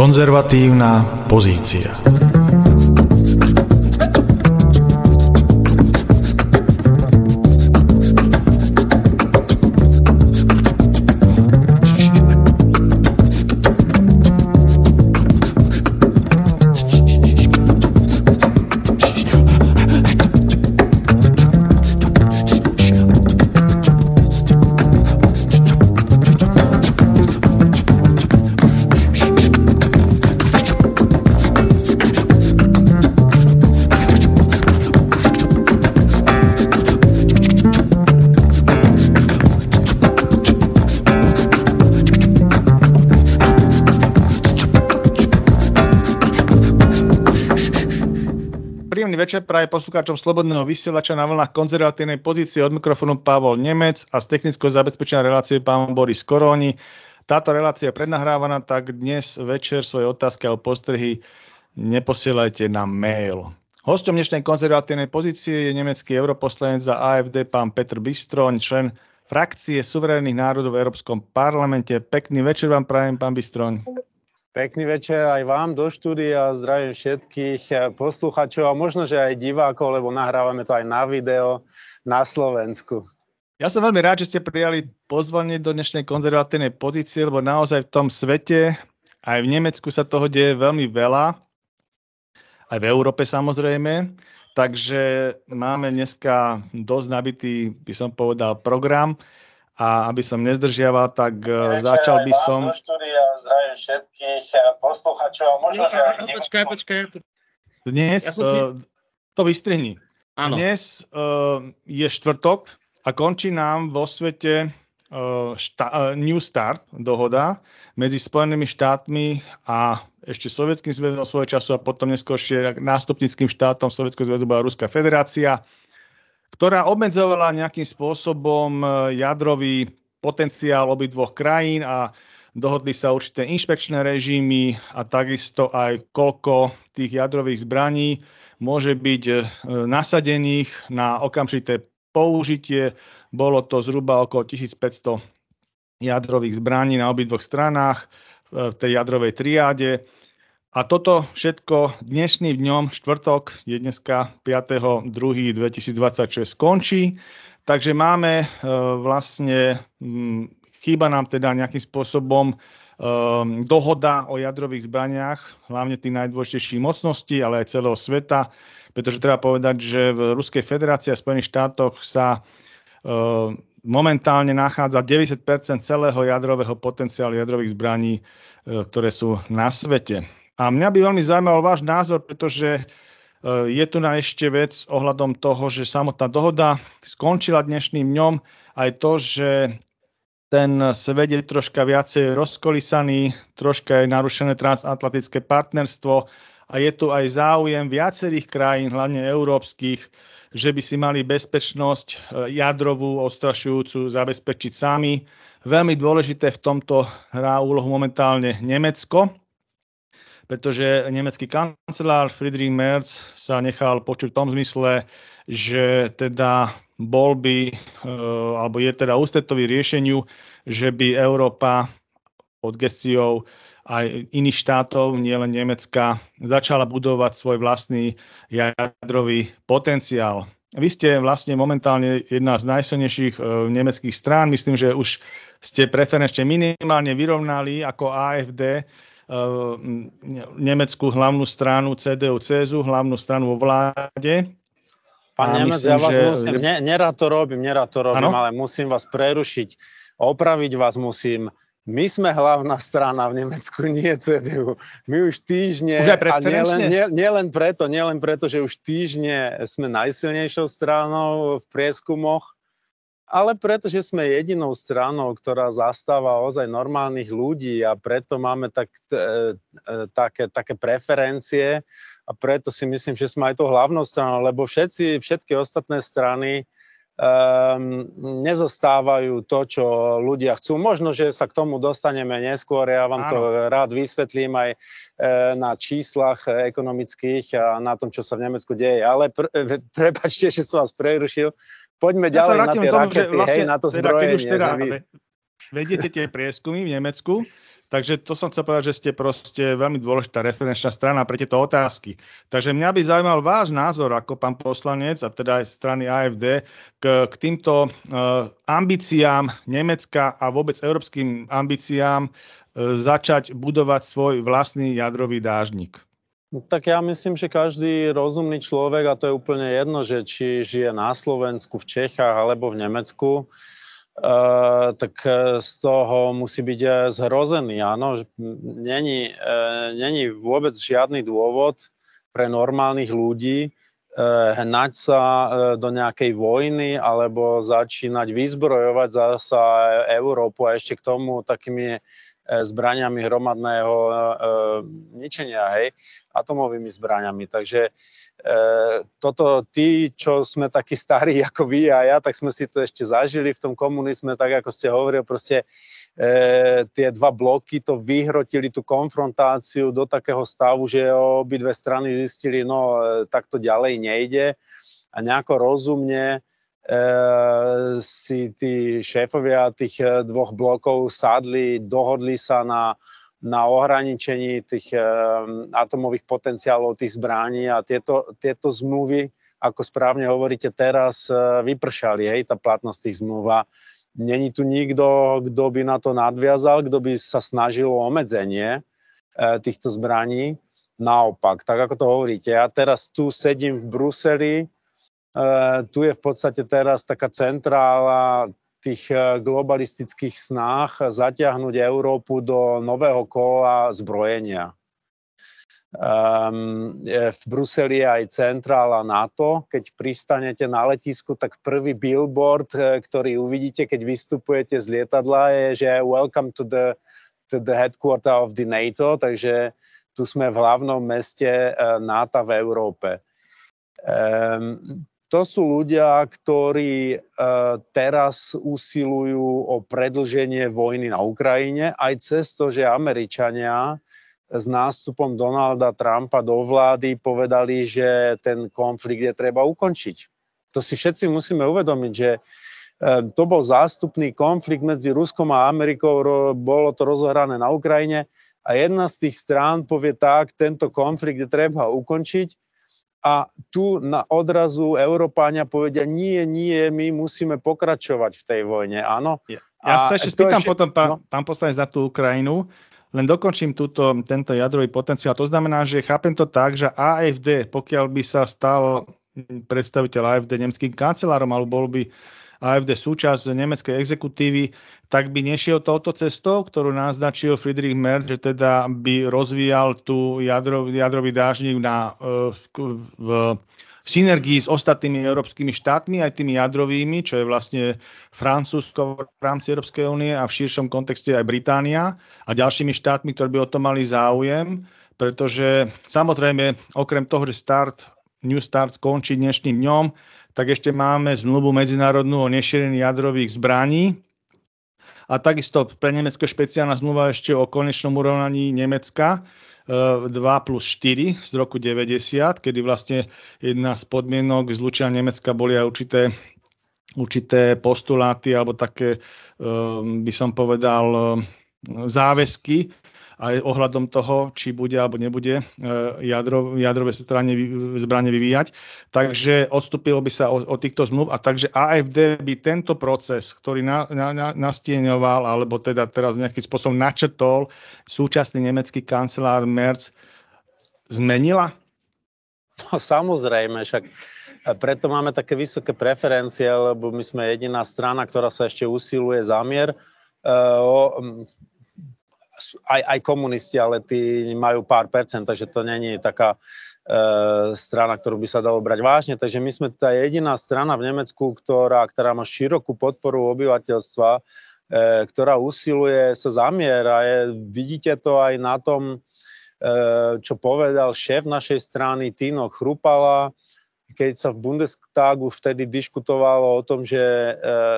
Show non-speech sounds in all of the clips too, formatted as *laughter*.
Konzervatívna pozícia. Večer praje poslucháčom Slobodného vysielača na vlnách konzervatívnej pozície od mikrofónu Pavol Nemec a z technického zabezpečenia relácie pán Boris Koróni. Táto relácia je prednahrávaná, tak dnes večer svoje otázky alebo postrehy neposielajte na mail. Hostom dnešnej konzervatívnej pozície je nemecký europoslanec za AFD pán Petr Bistroň, člen frakcie suverénnych národov v Európskom parlamente. Pekný večer vám prajem, pán Bistroň. Pekný večer aj vám do štúdia, zdravím všetkých posluchačov a možno, že aj divákov, lebo nahrávame to aj na video na Slovensku. Ja som veľmi rád, že ste prijali pozvanie do dnešnej konzervatívnej pozície, lebo naozaj v tom svete, aj v Nemecku sa toho deje veľmi veľa, aj v Európe samozrejme, takže máme dneska dosť nabitý, by som povedal, program. A aby som nezdržiaval, tak Večer, začal by som... Do štúdia, zdravím všetkých eh, posluchačov. Možno, že... Počkaj, počkaj. Dnes, ja si... uh, to vystrihni. Áno. Dnes uh, je štvrtok a končí nám vo svete uh, šta, uh, New Start dohoda medzi Spojenými štátmi a ešte Sovietským zväzom svojho času a potom neskôršie nástupnickým štátom Sovietského zväzu bola Ruská federácia ktorá obmedzovala nejakým spôsobom e, jadrový potenciál obidvoch krajín a dohodli sa určité inšpekčné režimy a takisto aj koľko tých jadrových zbraní môže byť e, nasadených na okamžité použitie. Bolo to zhruba okolo 1500 jadrových zbraní na obidvoch stranách e, v tej jadrovej triáde. A toto všetko dnešným dňom, štvrtok, je dneska 5.2.2026 skončí. Takže máme e, vlastne, m, chýba nám teda nejakým spôsobom e, dohoda o jadrových zbraniach, hlavne tých najdôležitejších mocností, ale aj celého sveta, pretože treba povedať, že v Ruskej federácii a Spojených štátoch sa e, momentálne nachádza 90% celého jadrového potenciálu jadrových zbraní, e, ktoré sú na svete. A mňa by veľmi zaujímal váš názor, pretože e, je tu na ešte vec ohľadom toho, že samotná dohoda skončila dnešným dňom, aj to, že ten svet je troška viacej rozkolisaný, troška je narušené transatlantické partnerstvo a je tu aj záujem viacerých krajín, hlavne európskych, že by si mali bezpečnosť e, jadrovú, ostrašujúcu zabezpečiť sami. Veľmi dôležité v tomto hrá úlohu momentálne Nemecko, pretože nemecký kancelár Friedrich Merz sa nechal počuť v tom zmysle, že teda bol by, eh, alebo je teda ústretový riešeniu, že by Európa pod gestiou aj iných štátov, nielen Nemecka, začala budovať svoj vlastný jadrový potenciál. Vy ste vlastne momentálne jedna z najsilnejších e, nemeckých strán. Myslím, že už ste preferenčne minimálne vyrovnali ako AFD nemeckú hlavnú stranu CDU-CSU, hlavnú stranu vo vláde. Pán Nemec, ja vás že... musím, ne, nerad to robím, nerad to robím, ano? ale musím vás prerušiť, opraviť vás musím. My sme hlavná strana v Nemecku, nie CDU. My už týždne, už a nielen, nie, nie len preto, nielen preto, že už týždne sme najsilnejšou stranou v prieskumoch, ale pretože sme jedinou stranou, ktorá zastáva ozaj normálnych ľudí a preto máme tak, e, e, také, také preferencie a preto si myslím, že sme aj tou hlavnou stranou, lebo všetci, všetky ostatné strany um, nezastávajú to, čo ľudia chcú. Možno, že sa k tomu dostaneme neskôr, ja vám Áno. to rád vysvetlím aj e, na číslach ekonomických a na tom, čo sa v Nemecku deje. Ale pre, prepačte, že som vás prerušil. Poďme ja ďalej na tie tomu, rakety, vlastne, hej, na to teda, zbrojenie. Keď už teda vediete tie prieskumy v Nemecku, Takže to som chcel povedať, že ste proste veľmi dôležitá referenčná strana pre tieto otázky. Takže mňa by zaujímal váš názor ako pán poslanec a teda aj strany AFD k, k týmto uh, ambíciám Nemecka a vôbec európskym ambíciám uh, začať budovať svoj vlastný jadrový dážnik. No, tak ja myslím, že každý rozumný človek, a to je úplne jedno, že či žije na Slovensku, v Čechách alebo v Nemecku, Uh, tak e, z toho musí byť e, zhrozený. Áno, není, uh, není vôbec žiadny dôvod pre normálnych ľudí uh, hnať sa do nejakej vojny alebo začínať vyzbrojovať zasa Európu a ešte k tomu takými zbraniami hromadného ničenia, hej, atomovými zbraniami. Takže E, toto tí, čo sme takí starí *laughs* ako vy a ja, tak sme si to ešte zažili v tom komunizme, tak ako ste hovorili, proste e, tie dva bloky to vyhrotili tú konfrontáciu do takého stavu, že obidve strany zistili, no e, tak to ďalej nejde a nejako rozumne e, si tí šéfovia tých e, dvoch blokov sadli, dohodli sa na na ohraničení tých um, atomových potenciálov tých zbraní a tieto, tieto zmluvy, ako správne hovoríte teraz, vypršali, hej, tá platnosť tých zmluv není tu nikto, kto by na to nadviazal, kto by sa snažil o obmedzenie týchto zbraní. Naopak, tak ako to hovoríte, ja teraz tu sedím v Bruseli, tu je v podstate teraz taká centrála tých eh, globalistických snách zatiahnuť Európu do nového kola zbrojenia. Um, v Bruseli je aj centrála NATO. Keď pristanete na letisku, tak prvý billboard, eh, ktorý uvidíte, keď vystupujete z lietadla, je, že welcome to the, to the headquarter of the NATO, takže tu sme v hlavnom meste NATO v Európe. Um, to sú ľudia, ktorí e, teraz usilujú o predlženie vojny na Ukrajine, aj cez to, že Američania s nástupom Donalda Trumpa do vlády povedali, že ten konflikt je treba ukončiť. To si všetci musíme uvedomiť, že e, to bol zástupný konflikt medzi Ruskom a Amerikou, bolo to rozohrané na Ukrajine a jedna z tých strán povie tak, tento konflikt je treba ukončiť a tu na odrazu Európáňa povedia, nie, nie, my musíme pokračovať v tej vojne, áno. Ja, ja sa ešte spýtam ešte, potom, pán, no? pán poslanec, za tú Ukrajinu, len dokončím túto, tento jadrový potenciál. To znamená, že chápem to tak, že AFD, pokiaľ by sa stal predstaviteľ AFD nemeckým kancelárom, alebo bol by AFD súčasť nemeckej exekutívy, tak by nešiel touto cestou, ktorú naznačil Friedrich Merz, že teda by rozvíjal tú jadro, jadrový dážnik na, e, v, v, v synergii s ostatnými európskymi štátmi, aj tými jadrovými, čo je vlastne Francúzsko v rámci Európskej únie a v širšom kontexte aj Británia a ďalšími štátmi, ktorí by o to mali záujem, pretože samozrejme, okrem toho, že start, New Start skončí dnešným dňom, tak ešte máme zmluvu medzinárodnú o nešírení jadrových zbraní. A takisto pre Nemecko špeciálna zmluva ešte o konečnom urovnaní Nemecka 2 e, plus 4 z roku 90, kedy vlastne jedna z podmienok zlučenia Nemecka boli aj určité určité postuláty alebo také, e, by som povedal, e, záväzky, aj ohľadom toho, či bude alebo nebude e, jadro, jadrové strane, zbranie vyvíjať. Takže odstúpilo by sa od, týchto zmluv a takže AFD by tento proces, ktorý na, na, na, nastieňoval, alebo teda teraz nejakým spôsobom načetol súčasný nemecký kancelár Merz, zmenila? No samozrejme, však preto máme také vysoké preferencie, lebo my sme jediná strana, ktorá sa ešte usiluje zamier. E, aj, aj komunisti, ale tí majú pár percent, takže to není taká e, strana, ktorú by sa dalo brať vážne. Takže my sme tá jediná strana v Nemecku, ktorá, ktorá má širokú podporu obyvateľstva, e, ktorá usiluje sa a je, vidíte to aj na tom, e, čo povedal šéf našej strany Tino Chrupala, keď sa v Bundestagu vtedy diskutovalo o tom, že e,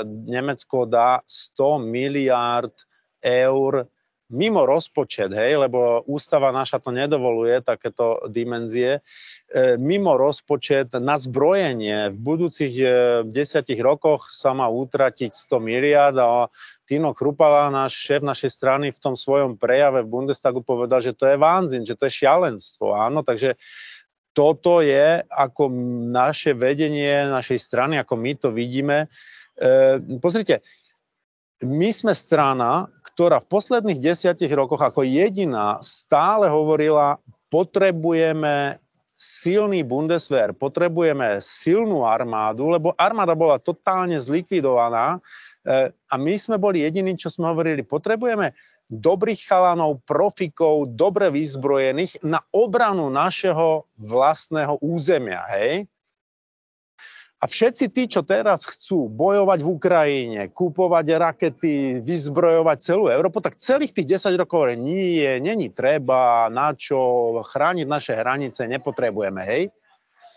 Nemecko dá 100 miliárd eur mimo rozpočet, hej, lebo ústava naša to nedovoluje, takéto dimenzie, e, mimo rozpočet na zbrojenie v budúcich e, desiatich rokoch sa má utratiť 100 miliard a Tino Krupala, náš šéf našej strany v tom svojom prejave v Bundestagu povedal, že to je vánzin, že to je šialenstvo, áno, takže toto je ako naše vedenie našej strany, ako my to vidíme. E, pozrite, my sme strana, ktorá v posledných desiatich rokoch ako jediná stále hovorila, potrebujeme silný Bundeswehr, potrebujeme silnú armádu, lebo armáda bola totálne zlikvidovaná e, a my sme boli jediní, čo sme hovorili, potrebujeme dobrých chalanov, profikov, dobre vyzbrojených na obranu našeho vlastného územia, hej? A všetci tí, čo teraz chcú bojovať v Ukrajine, kúpovať rakety, vyzbrojovať celú Európu, tak celých tých 10 rokov hovorí, nie, není treba, na čo, chrániť naše hranice nepotrebujeme, hej.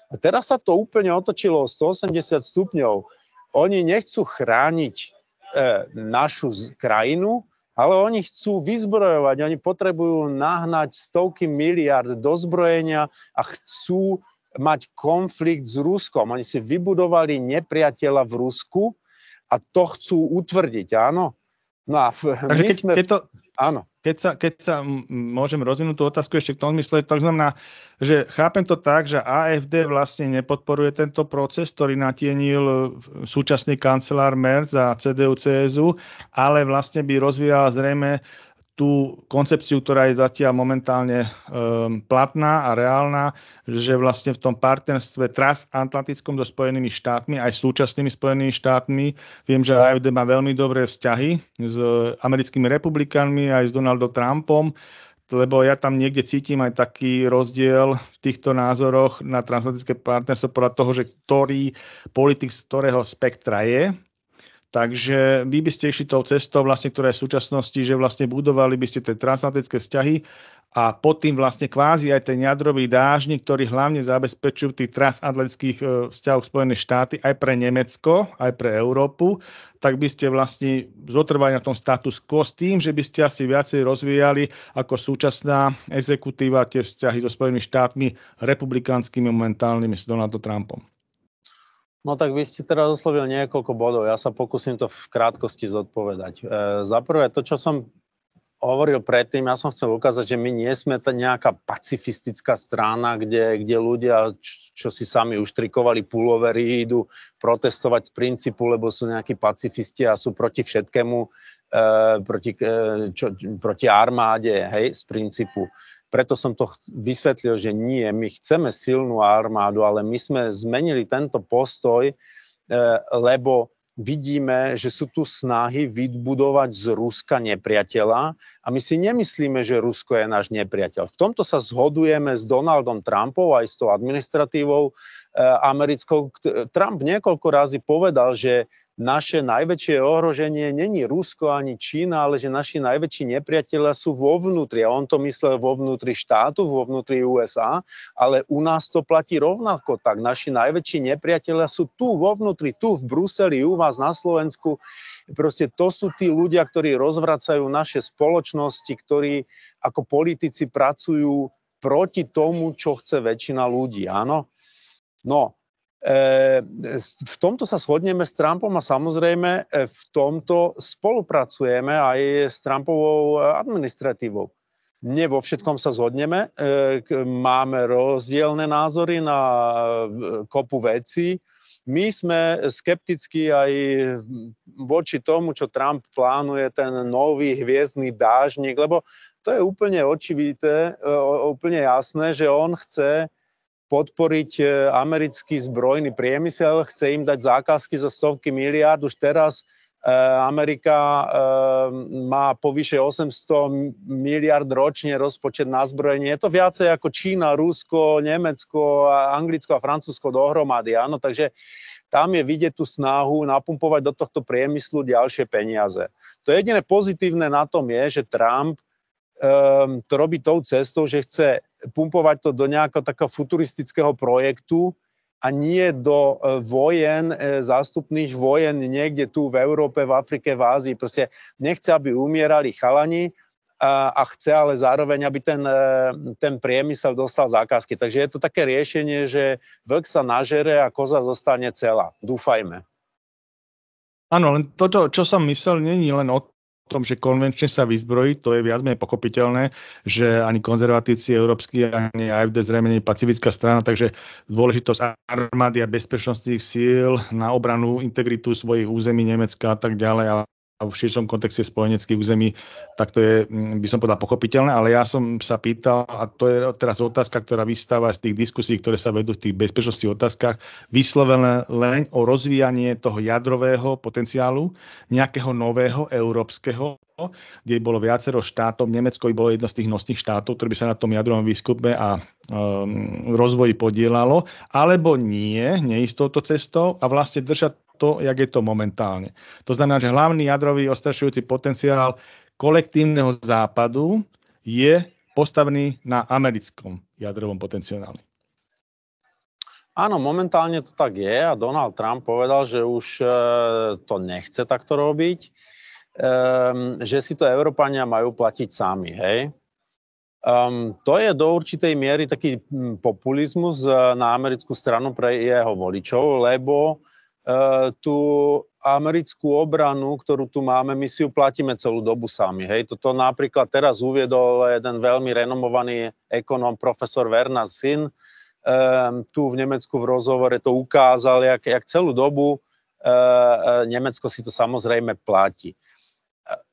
A teraz sa to úplne otočilo o 180 stupňov. Oni nechcú chrániť e, našu krajinu, ale oni chcú vyzbrojovať, oni potrebujú nahnať stovky miliard do zbrojenia a chcú mať konflikt s Ruskom. Oni si vybudovali nepriateľa v Rusku a to chcú utvrdiť, áno. No a v, Takže my keď, sme... Keď to, áno. Keď sa, keď sa môžem rozvinúť tú otázku ešte k tomu mysle, to znamená, že chápem to tak, že AFD vlastne nepodporuje tento proces, ktorý natienil súčasný kancelár Merz a CDU-CSU, ale vlastne by rozvíjal zrejme tú koncepciu, ktorá je zatiaľ momentálne um, platná a reálna, že vlastne v tom partnerstve transatlantickom so Spojenými štátmi, aj súčasnými Spojenými štátmi, viem, že AFD má veľmi dobré vzťahy s americkými republikánmi, aj s Donaldom Trumpom, lebo ja tam niekde cítim aj taký rozdiel v týchto názoroch na transatlantické partnerstvo podľa toho, že ktorý politik z ktorého spektra je Takže vy by ste išli tou cestou, vlastne, ktorá je v súčasnosti, že vlastne budovali by ste tie transatlantické vzťahy a pod tým vlastne kvázi aj ten jadrový dážnik, ktorý hlavne zabezpečujú tých transatlantických e, vzťahov Spojené štáty aj pre Nemecko, aj pre Európu, tak by ste vlastne zotrvali na tom status quo s tým, že by ste asi viacej rozvíjali ako súčasná exekutíva tie vzťahy so Spojenými štátmi republikánskymi momentálnymi s Donaldom Trumpom. No tak vy ste teraz oslovil niekoľko bodov, ja sa pokúsim to v krátkosti zodpovedať. E, za prvé, to, čo som hovoril predtým, ja som chcel ukázať, že my nie sme to nejaká pacifistická strana, kde, kde ľudia, čo, čo si sami uštrikovali pulovery, idú protestovať z princípu, lebo sú nejakí pacifisti a sú proti všetkému, e, proti, e, čo, proti armáde, hej, z princípu. Preto som to vysvetlil, že nie, my chceme silnú armádu, ale my sme zmenili tento postoj, e, lebo vidíme, že sú tu snahy vybudovať z Ruska nepriateľa a my si nemyslíme, že Rusko je náš nepriateľ. V tomto sa zhodujeme s Donaldom Trumpom aj s tou administratívou e, americkou. Trump niekoľko razy povedal, že naše najväčšie ohroženie není Rusko ani Čína, ale že naši najväčší nepriatelia sú vo vnútri. A on to myslel vo vnútri štátu, vo vnútri USA, ale u nás to platí rovnako tak. Naši najväčší nepriatelia sú tu vo vnútri, tu v Bruseli, u vás na Slovensku. Proste to sú tí ľudia, ktorí rozvracajú naše spoločnosti, ktorí ako politici pracujú proti tomu, čo chce väčšina ľudí. Áno? No, v tomto sa shodneme s Trumpom a samozrejme e, v tomto spolupracujeme aj s Trumpovou administratívou. Nie vo všetkom sa zhodneme, máme rozdielne názory na kopu veci. My sme skeptickí aj voči tomu, čo Trump plánuje, ten nový hviezdny dážnik, lebo to je úplne očivité, úplne jasné, že on chce podporiť e, americký zbrojný priemysel, chce im dať zákazky za stovky miliárd. Už teraz e, Amerika e, má povyše 800 miliard ročne rozpočet na zbrojenie. Je to viacej ako Čína, Rusko, Nemecko, Anglicko a Francúzsko dohromady. Áno? Takže tam je vidieť tú snahu napumpovať do tohto priemyslu ďalšie peniaze. To jediné pozitívne na tom je, že Trump um, to robí tou cestou, že chce pumpovať to do nejakého takého futuristického projektu a nie do uh, vojen, uh, zástupných vojen niekde tu v Európe, v Afrike, v Ázii. Proste nechce, aby umierali chalani, a chce ale zároveň, aby ten, e, ten priemysel dostal zákazky. Takže je to také riešenie, že vlk sa nažere a koza zostane celá. Dúfajme. Áno, len toto, čo som myslel, není len o tom, že konvenčne sa vyzbrojí, to je viac menej pochopiteľné, že ani konzervatívci európsky, ani AFD zrejme nie pacifická strana, takže dôležitosť armády a bezpečnostných síl na obranu integritu svojich území Nemecka a tak ďalej, v širšom kontexte spojeneckých území, tak to je, mm, by som povedal, pochopiteľné, ale ja som sa pýtal, a to je teraz otázka, ktorá vystáva z tých diskusí, ktoré sa vedú v tých bezpečnostných otázkach, vyslovené len o rozvíjanie toho jadrového potenciálu, nejakého nového európskeho, kde bolo viacero štátov, Nemecko by bolo jedno z tých nosných štátov, ktoré by sa na tom jadrovom výskupe a um, rozvoji podielalo, alebo nie, neistou cestou a vlastne držať to, jak je to momentálne. To znamená, že hlavný jadrový ostrašujúci potenciál kolektívneho západu je postavený na americkom jadrovom potenciáli. Áno, momentálne to tak je a Donald Trump povedal, že už e, to nechce takto robiť, e, že si to Európania majú platiť sami, hej. Um, to je do určitej miery taký populizmus e, na americkú stranu pre jeho voličov, lebo Eh, tú americkú obranu, ktorú tu máme, my si ju platíme celú dobu sami. Hej. Toto napríklad teraz uviedol jeden veľmi renomovaný ekonóm, profesor Werner Sinn, um, tu v Nemecku v rozhovore to ukázal, jak, jak celú dobu uh, Nemecko si to samozrejme platí.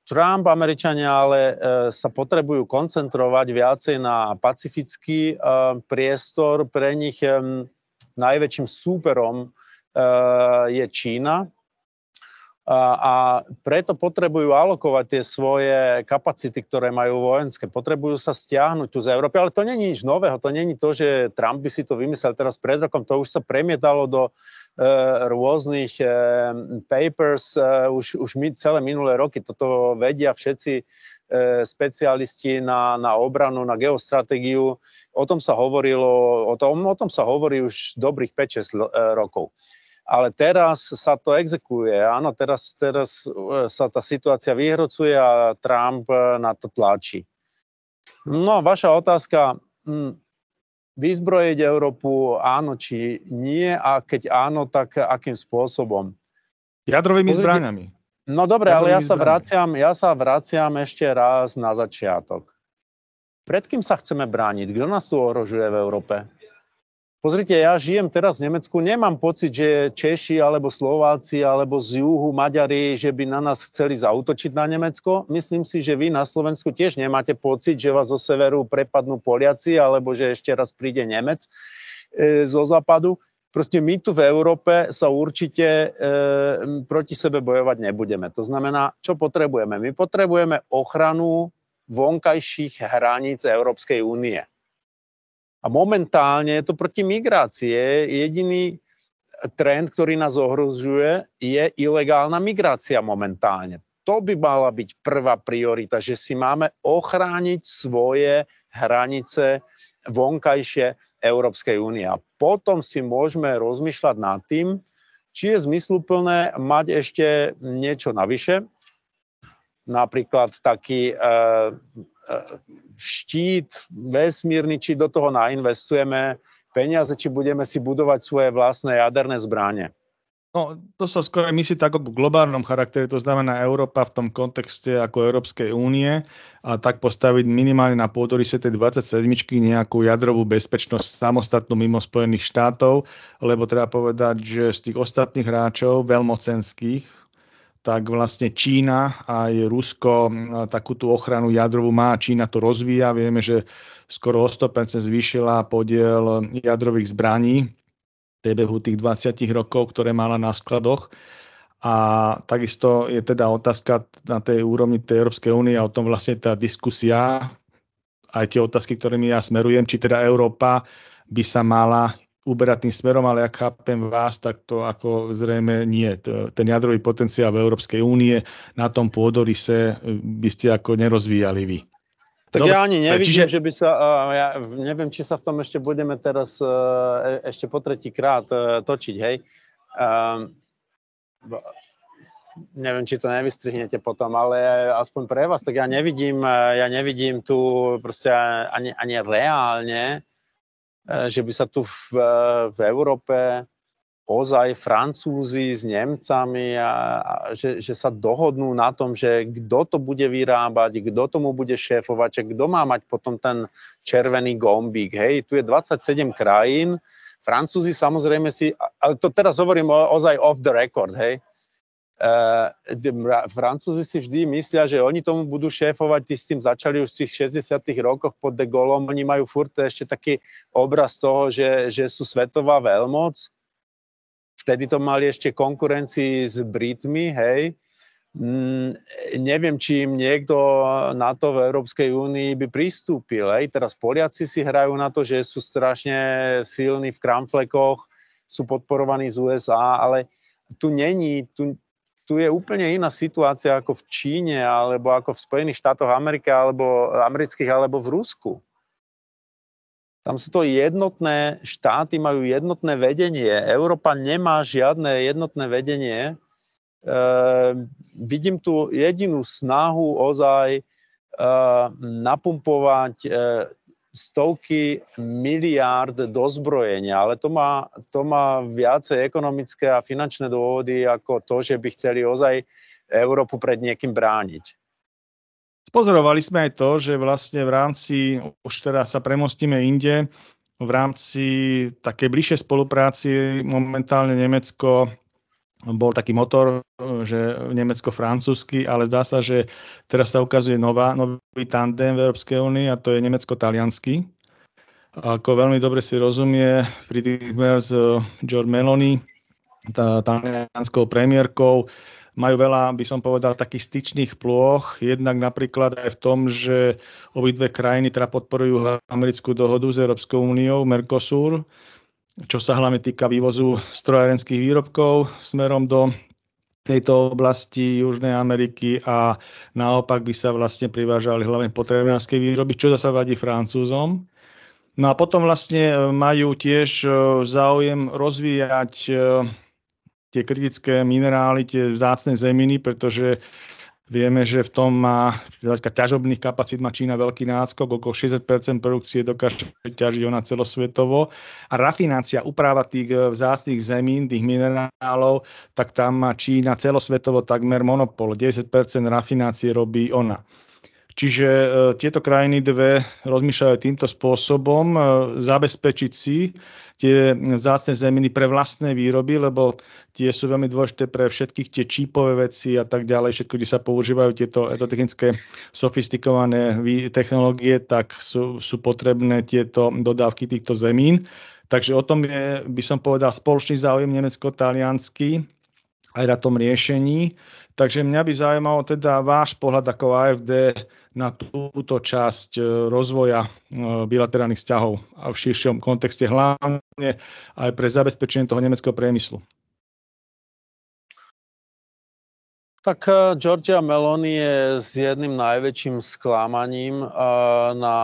Trump, Američania ale uh, sa potrebujú koncentrovať viacej na pacifický uh, priestor. Pre nich um, najväčším súperom je Čína a preto potrebujú alokovať tie svoje kapacity, ktoré majú vojenské. Potrebujú sa stiahnuť tu z Európy, ale to není nič nového. To není to, že Trump by si to vymyslel teraz pred rokom. To už sa premietalo do rôznych uh, papers uh, už, už my, celé minulé roky. Toto vedia všetci specialisti na, na obranu, na geostratégiu. O tom sa hovorilo, o tom, o tom sa hovorí už dobrých 5-6 rokov ale teraz sa to exekuje. Áno, teraz, teraz e, sa tá situácia vyhrocuje a Trump e, na to tlačí. No, vaša otázka, hm, vyzbrojiť Európu áno či nie a keď áno, tak akým spôsobom? Jadrovými zbraniami. No dobre, ale ja sa, vraciam, ja sa vraciam ešte raz na začiatok. Pred kým sa chceme brániť? Kto nás tu ohrožuje v Európe? Pozrite, ja žijem teraz v Nemecku, nemám pocit, že Češi alebo Slováci alebo z juhu Maďari, že by na nás chceli zautočiť na Nemecko. Myslím si, že vy na Slovensku tiež nemáte pocit, že vás zo severu prepadnú Poliaci alebo že ešte raz príde Nemec e, zo západu. Proste my tu v Európe sa určite e, proti sebe bojovať nebudeme. To znamená, čo potrebujeme? My potrebujeme ochranu vonkajších hraníc Európskej únie a momentálne je to proti migrácie. Jediný trend, ktorý nás ohrozuje, je ilegálna migrácia momentálne. To by mala byť prvá priorita, že si máme ochrániť svoje hranice vonkajšie Európskej únie. A potom si môžeme rozmýšľať nad tým, či je zmysluplné mať ešte niečo navyše, napríklad taký e, štít vesmírny, či do toho nainvestujeme peniaze, či budeme si budovať svoje vlastné jaderné zbranie. No, to sa skôr myslí tak o globálnom charaktere, to znamená Európa v tom kontexte ako Európskej únie a tak postaviť minimálne na pôdorise tej 27 nejakú jadrovú bezpečnosť samostatnú mimo Spojených štátov, lebo treba povedať, že z tých ostatných hráčov veľmocenských, tak vlastne Čína aj Rusko takú tú ochranu jadrovú má. Čína to rozvíja. Vieme, že skoro o 100% zvýšila podiel jadrových zbraní v priebehu tých 20 rokov, ktoré mala na skladoch. A takisto je teda otázka na tej úrovni tej Európskej únie a o tom vlastne tá diskusia, aj tie otázky, ktorými ja smerujem, či teda Európa by sa mala uberať tým smerom, ale ak chápem vás, tak to ako zrejme nie. Ten jadrový potenciál v Európskej únie na tom pôdorise by ste ako nerozvíjali vy. Tak Dobre, ja ani nevidím, čiže... že by sa, ja neviem, či sa v tom ešte budeme teraz e, ešte po tretí krát e, točiť, hej. Ehm, neviem, či to nevystrihnete potom, ale aspoň pre vás, tak ja nevidím, ja nevidím tu proste ani, ani reálne, že by sa tu v, v Európe ozaj Francúzi s Nemcami a, a že, že sa dohodnú na tom, že kto to bude vyrábať, kto tomu bude šéfovať, že kto má mať potom ten červený gombík. Hej, tu je 27 krajín, Francúzi samozrejme si, ale to teraz hovorím o, ozaj off the record, hej, Francúzi si vždy myslia, že oni tomu budú šéfovať, tí s tým začali už v tých 60 rokoch pod de Gaulleom, oni majú furt ešte taký obraz toho, že, že sú svetová veľmoc. Vtedy to mali ešte konkurencii s Britmi, hej. Mm, neviem, či im niekto na to v Európskej únii by pristúpil. Hej. Teraz Poliaci si hrajú na to, že sú strašne silní v kramflekoch, sú podporovaní z USA, ale tu není, tu, tu je úplne iná situácia ako v Číne, alebo ako v Spojených štátoch Ameriky, alebo amerických, alebo v Rusku. Tam sú to jednotné štáty, majú jednotné vedenie. Európa nemá žiadne jednotné vedenie. E, vidím tu jedinú snahu ozaj e, napumpovať e, stovky miliárd do zbrojenia, ale to má, to má viacej ekonomické a finančné dôvody ako to, že by chceli ozaj Európu pred niekým brániť. Pozorovali sme aj to, že vlastne v rámci, už teraz sa premostíme inde, v rámci takej bližšej spolupráci momentálne Nemecko bol taký motor, že nemecko-francúzsky, ale zdá sa, že teraz sa ukazuje nová, nový tandem v Európskej únii a to je nemecko-taliansky. Ako veľmi dobre si rozumie Friedrich z George Meloni, tá, talianskou premiérkou, majú veľa, by som povedal, takých styčných plôch, jednak napríklad aj v tom, že obidve krajiny teda podporujú americkú dohodu s Európskou úniou, Mercosur, čo sa hlavne týka vývozu strojárenských výrobkov smerom do tejto oblasti Južnej Ameriky a naopak by sa vlastne privážali hlavne potrebnárske výroby, čo zase vadí Francúzom. No a potom vlastne majú tiež e, záujem rozvíjať e, tie kritické minerály, tie vzácne zeminy, pretože Vieme, že v tom má, z ťažobných kapacít má Čína veľký náskok, okolo 60% produkcie dokáže ťažiť ona celosvetovo. A rafinácia, úprava tých e, vzácných zemín, tých minerálov, tak tam má Čína celosvetovo takmer monopol. 90% rafinácie robí ona. Čiže e, tieto krajiny dve rozmýšľajú týmto spôsobom e, zabezpečiť si tie vzácne zeminy pre vlastné výroby, lebo tie sú veľmi dôležité pre všetkých tie čípové veci a tak ďalej, všetko, kde sa používajú tieto technické sofistikované technológie, tak sú, sú potrebné tieto dodávky týchto zemín. Takže o tom je, by som povedal, spoločný záujem nemecko-taliansky aj na tom riešení. Takže mňa by zaujímalo teda váš pohľad ako AFD na túto časť e, rozvoja e, bilaterálnych vzťahov a v širšom kontexte hlavne aj pre zabezpečenie toho nemeckého priemyslu. Tak e, Georgia Meloni je s jedným najväčším sklamaním na,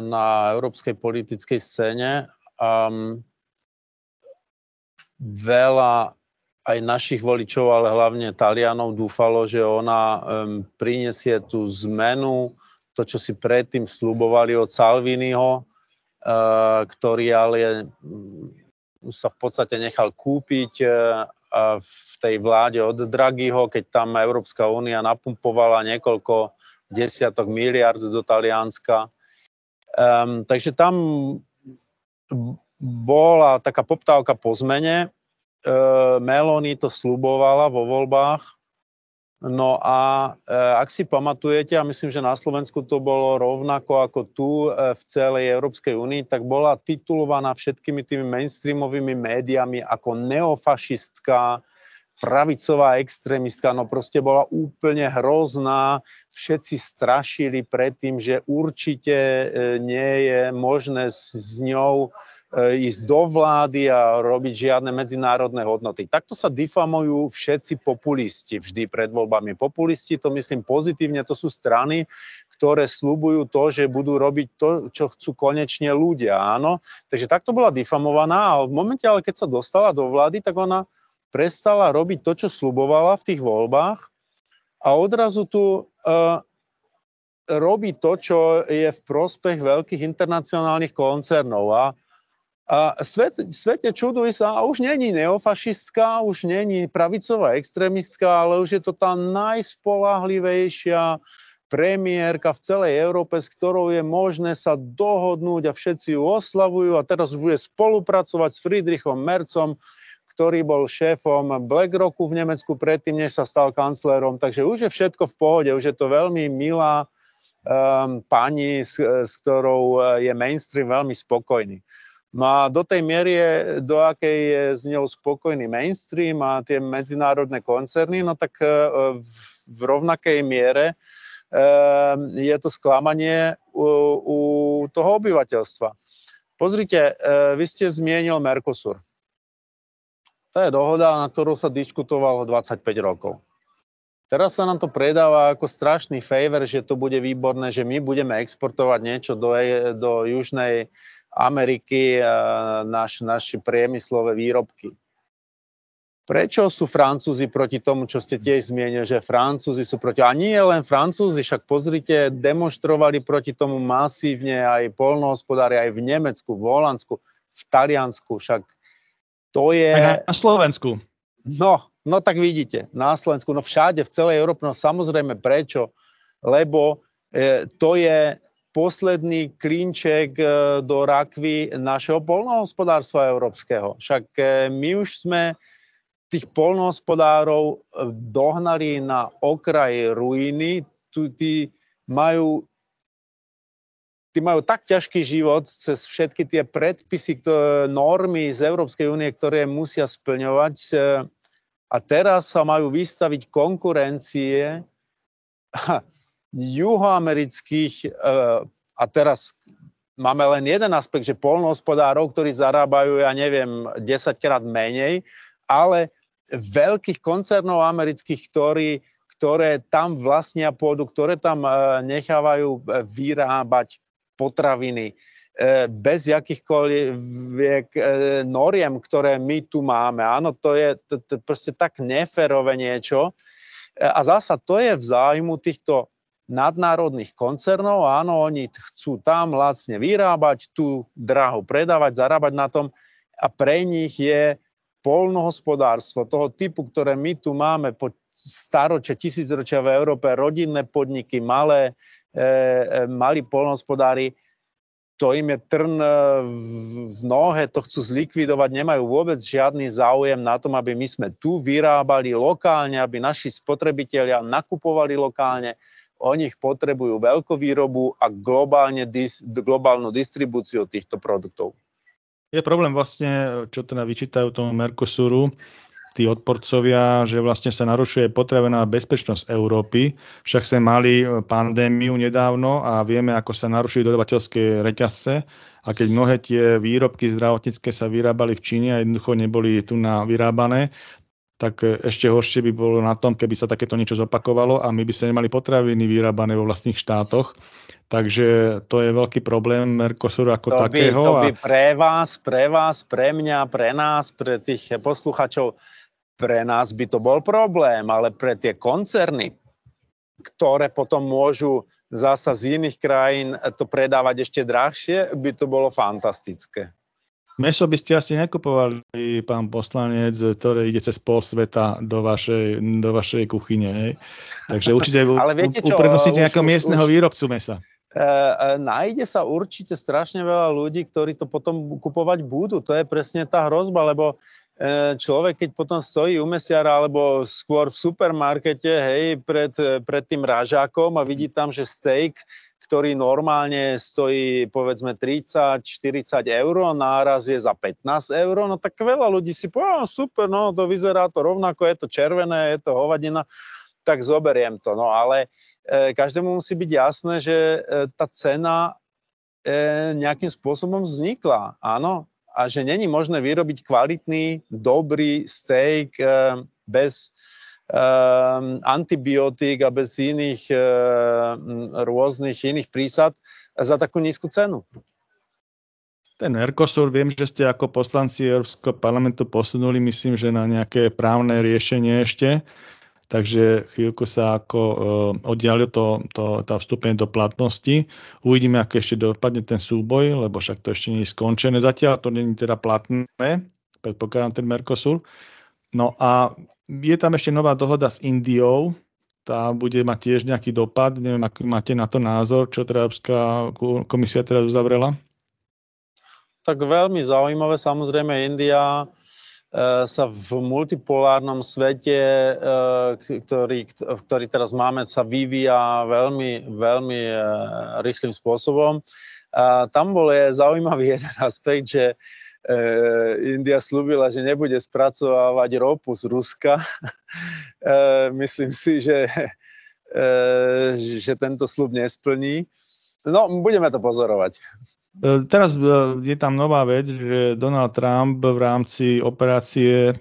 na európskej politickej scéne. Um, veľa aj našich voličov, ale hlavne Talianov dúfalo, že ona um, prinesie tú zmenu, to, čo si predtým slubovali od Salviniho, uh, ktorý ale um, sa v podstate nechal kúpiť uh, v tej vláde od Draghiho, keď tam Európska únia napumpovala niekoľko desiatok miliard do Talianska. Um, takže tam bola taká poptávka po zmene Meloni to slubovala vo voľbách. No a e, ak si pamatujete, a myslím, že na Slovensku to bolo rovnako ako tu e, v celej Európskej únii, tak bola titulovaná všetkými tými mainstreamovými médiami ako neofašistka, pravicová extrémistka, no proste bola úplne hrozná. Všetci strašili pred tým, že určite nie je možné s, s ňou E, ísť do vlády a robiť žiadne medzinárodné hodnoty. Takto sa difamujú všetci populisti vždy pred voľbami. Populisti, to myslím pozitívne, to sú strany, ktoré slubujú to, že budú robiť to, čo chcú konečne ľudia, áno. Takže takto bola difamovaná a v momente, ale keď sa dostala do vlády, tak ona prestala robiť to, čo slubovala v tých voľbách a odrazu tu uh, robí to, čo je v prospech veľkých internacionálnych koncernov. A, a svet, svete čuduj sa, už není neofašistka, už není pravicová extrémistka, ale už je to tá najspolahlivejšia premiérka v celej Európe, s ktorou je možné sa dohodnúť a všetci ju oslavujú a teraz bude spolupracovať s Friedrichom Mercom, ktorý bol šéfom BlackRocku v Nemecku predtým, než sa stal kanclérom. Takže už je všetko v pohode, už je to veľmi milá um, pani, s, s ktorou je mainstream veľmi spokojný. No a do tej miery, do akej je s ňou spokojný mainstream a tie medzinárodné koncerny, no tak uh, v, rovnakej miere Ehm, je to sklamanie u, u toho obyvateľstva. Pozrite, eh, vy ste zmienil Mercosur. To je dohoda, na ktorú sa diskutovalo 25 rokov. Teraz sa nám to predáva ako strašný favor, že to bude výborné, že my budeme exportovať niečo do, e, do Južnej Ameriky, eh, naš, naše priemyslové výrobky. Prečo sú Francúzi proti tomu, čo ste tiež zmienili, že Francúzi sú proti... A nie len Francúzi, však pozrite, demonstrovali proti tomu masívne aj polnohospodári, aj v Nemecku, v Holandsku, v Taliansku, však to je... Aj na Slovensku. No, no tak vidíte, na Slovensku, no všade, v celej Európe, no samozrejme prečo? Lebo e, to je posledný klinček e, do rakvy našeho polnohospodárstva európskeho. Však e, my už sme tých polnohospodárov e, dohnali na okraj ruiny, tu, tí majú tí majú tak ťažký život cez všetky tie predpisy, normy z Európskej únie, ktoré musia splňovať. A teraz sa majú vystaviť konkurencie *laughs* juhoamerických, e, a teraz máme len jeden aspekt, že polnohospodárov, ktorí zarábajú, ja neviem, 10 krát menej, ale veľkých koncernov amerických, ktorí, ktoré tam vlastnia pôdu, ktoré tam e, nechávajú e, vyrábať potraviny bez jakýchkoľvek noriem, ktoré my tu máme. Áno, to je proste tak neférové niečo. A zasa to je v zájmu týchto nadnárodných koncernov. Áno, oni chcú tam lacne vyrábať, tu draho predávať, zarábať na tom a pre nich je polnohospodárstvo toho typu, ktoré my tu máme po staročia, tisícročia v Európe, rodinné podniky, malé, e, e, malí polnohospodári, to im je trn e, v nohe, to chcú zlikvidovať, nemajú vôbec žiadny záujem na tom, aby my sme tu vyrábali lokálne, aby naši spotrebitelia nakupovali lokálne. Oni ich potrebujú veľkovýrobu a globálne, globálnu distribúciu týchto produktov je problém vlastne, čo teda vyčítajú tomu Mercosuru, tí odporcovia, že vlastne sa narušuje potravená bezpečnosť Európy. Však sme mali pandémiu nedávno a vieme, ako sa narušili dodavateľské reťazce a keď mnohé tie výrobky zdravotnícke sa vyrábali v Číne a jednoducho neboli tu na vyrábané, tak ešte horšie by bolo na tom, keby sa takéto niečo zopakovalo a my by sa nemali potraviny vyrábané vo vlastných štátoch Takže to je veľký problém Mercosuru ako to takého. By, to by pre vás, pre vás, pre mňa, pre nás, pre tých posluchačov, pre nás by to bol problém, ale pre tie koncerny, ktoré potom môžu zasa z iných krajín to predávať ešte drahšie, by to bolo fantastické. Meso by ste asi nekupovali, pán poslanec, ktoré ide cez pol sveta do vašej, do vašej kuchyne. Hej? Takže určite *laughs* uprednostníte nejakého miestneho už, výrobcu mesa. E, e, nájde sa určite strašne veľa ľudí, ktorí to potom kupovať budú. To je presne tá hrozba, lebo e, človek, keď potom stojí u mesiara alebo skôr v supermarkete, hej, pred, pred tým rážakom a vidí tam, že steak, ktorý normálne stojí povedzme 30-40 eur, náraz je za 15 eur, no tak veľa ľudí si povie, super, no to vyzerá to rovnako, je to červené, je to hovadina, tak zoberiem to. No ale E, každému musí byť jasné, že e, tá cena e, nejakým spôsobom vznikla, áno, a že není možné vyrobiť kvalitný, dobrý steak bez antibiotík a bez iných rôznych iných prísad za takú nízku cenu. Ten Mercosur, viem, že ste ako poslanci Európskeho parlamentu posunuli, myslím, že na nejaké právne riešenie ešte. Takže chvíľku sa ako uh, oddialil to, to, to vstúpenie do platnosti. Uvidíme, ako ešte dopadne ten súboj, lebo však to ešte nie je skončené. Zatiaľ to nie je teda platné, predpokladám ten Mercosur. No a je tam ešte nová dohoda s Indiou, tá bude mať tiež nejaký dopad. Neviem, aký máte na to názor, čo teda Európska komisia teraz uzavrela? Tak veľmi zaujímavé. Samozrejme, India E, sa v multipolárnom svete, e, ktorý, ktorý teraz máme, sa vyvíja veľmi, veľmi e, rýchlým spôsobom. Tam bol je zaujímavý *laughs* jeden aspekt, že India slúbila, že nebude spracovávať ropu z Ruska. *laughs* Myslím si, že, *laughs* že tento slub nesplní. No, budeme to pozorovať. Teraz je tam nová vec, že Donald Trump v rámci operácie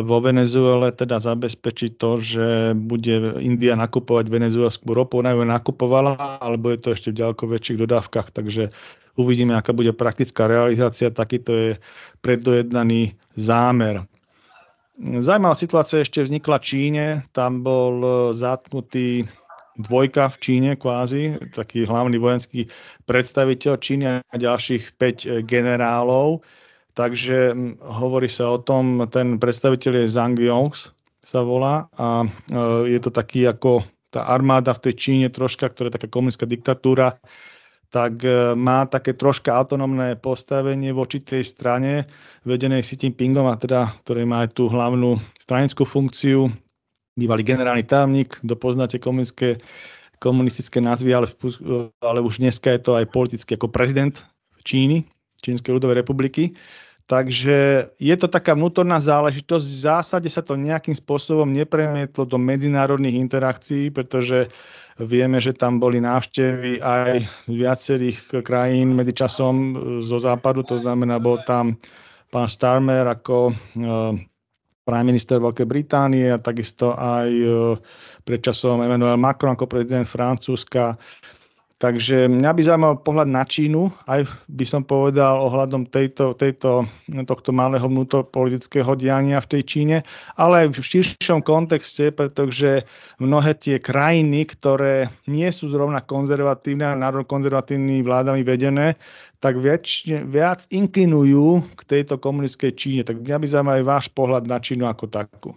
vo Venezuele teda zabezpečí to, že bude India nakupovať venezuelskú ropu. Ona ju nakupovala, alebo je to ešte v ďaleko väčších dodávkach, takže uvidíme, aká bude praktická realizácia. Takýto je preddojednaný zámer. Zajímavá situácia ešte vznikla v Číne. Tam bol zatknutý dvojka v Číne kvázi, taký hlavný vojenský predstaviteľ Číny a ďalších 5 e, generálov. Takže hovorí sa o tom, ten predstaviteľ je Zhang Yongs, sa volá a e, je to taký ako tá armáda v tej Číne troška, ktorá je taká komunická diktatúra, tak e, má také troška autonómne postavenie voči tej strane vedenej Xi Jinpingom, a teda, ktorý má aj tú hlavnú stranickú funkciu, bývalý generálny tajomník, kto poznáte komunistické, komunistické názvy, ale, ale už dneska je to aj politicky ako prezident Číny, Čínskej ľudovej republiky. Takže je to taká vnútorná záležitosť. V zásade sa to nejakým spôsobom nepremietlo do medzinárodných interakcií, pretože vieme, že tam boli návštevy aj viacerých krajín medzičasom zo západu, to znamená, bol tam pán Starmer ako prime minister Veľkej Británie a takisto aj e, predčasom Emmanuel Macron ako prezident Francúzska. Takže mňa by zaujímal pohľad na Čínu, aj by som povedal ohľadom tejto, tejto, tohto malého vnútropolitického diania v tej Číne, ale aj v širšom kontexte, pretože mnohé tie krajiny, ktoré nie sú zrovna konzervatívne a národno-konzervatívnymi vládami vedené, tak viac, viac inklinujú k tejto komunistickej Číne. Tak mňa by zaujímal aj váš pohľad na Čínu ako takú.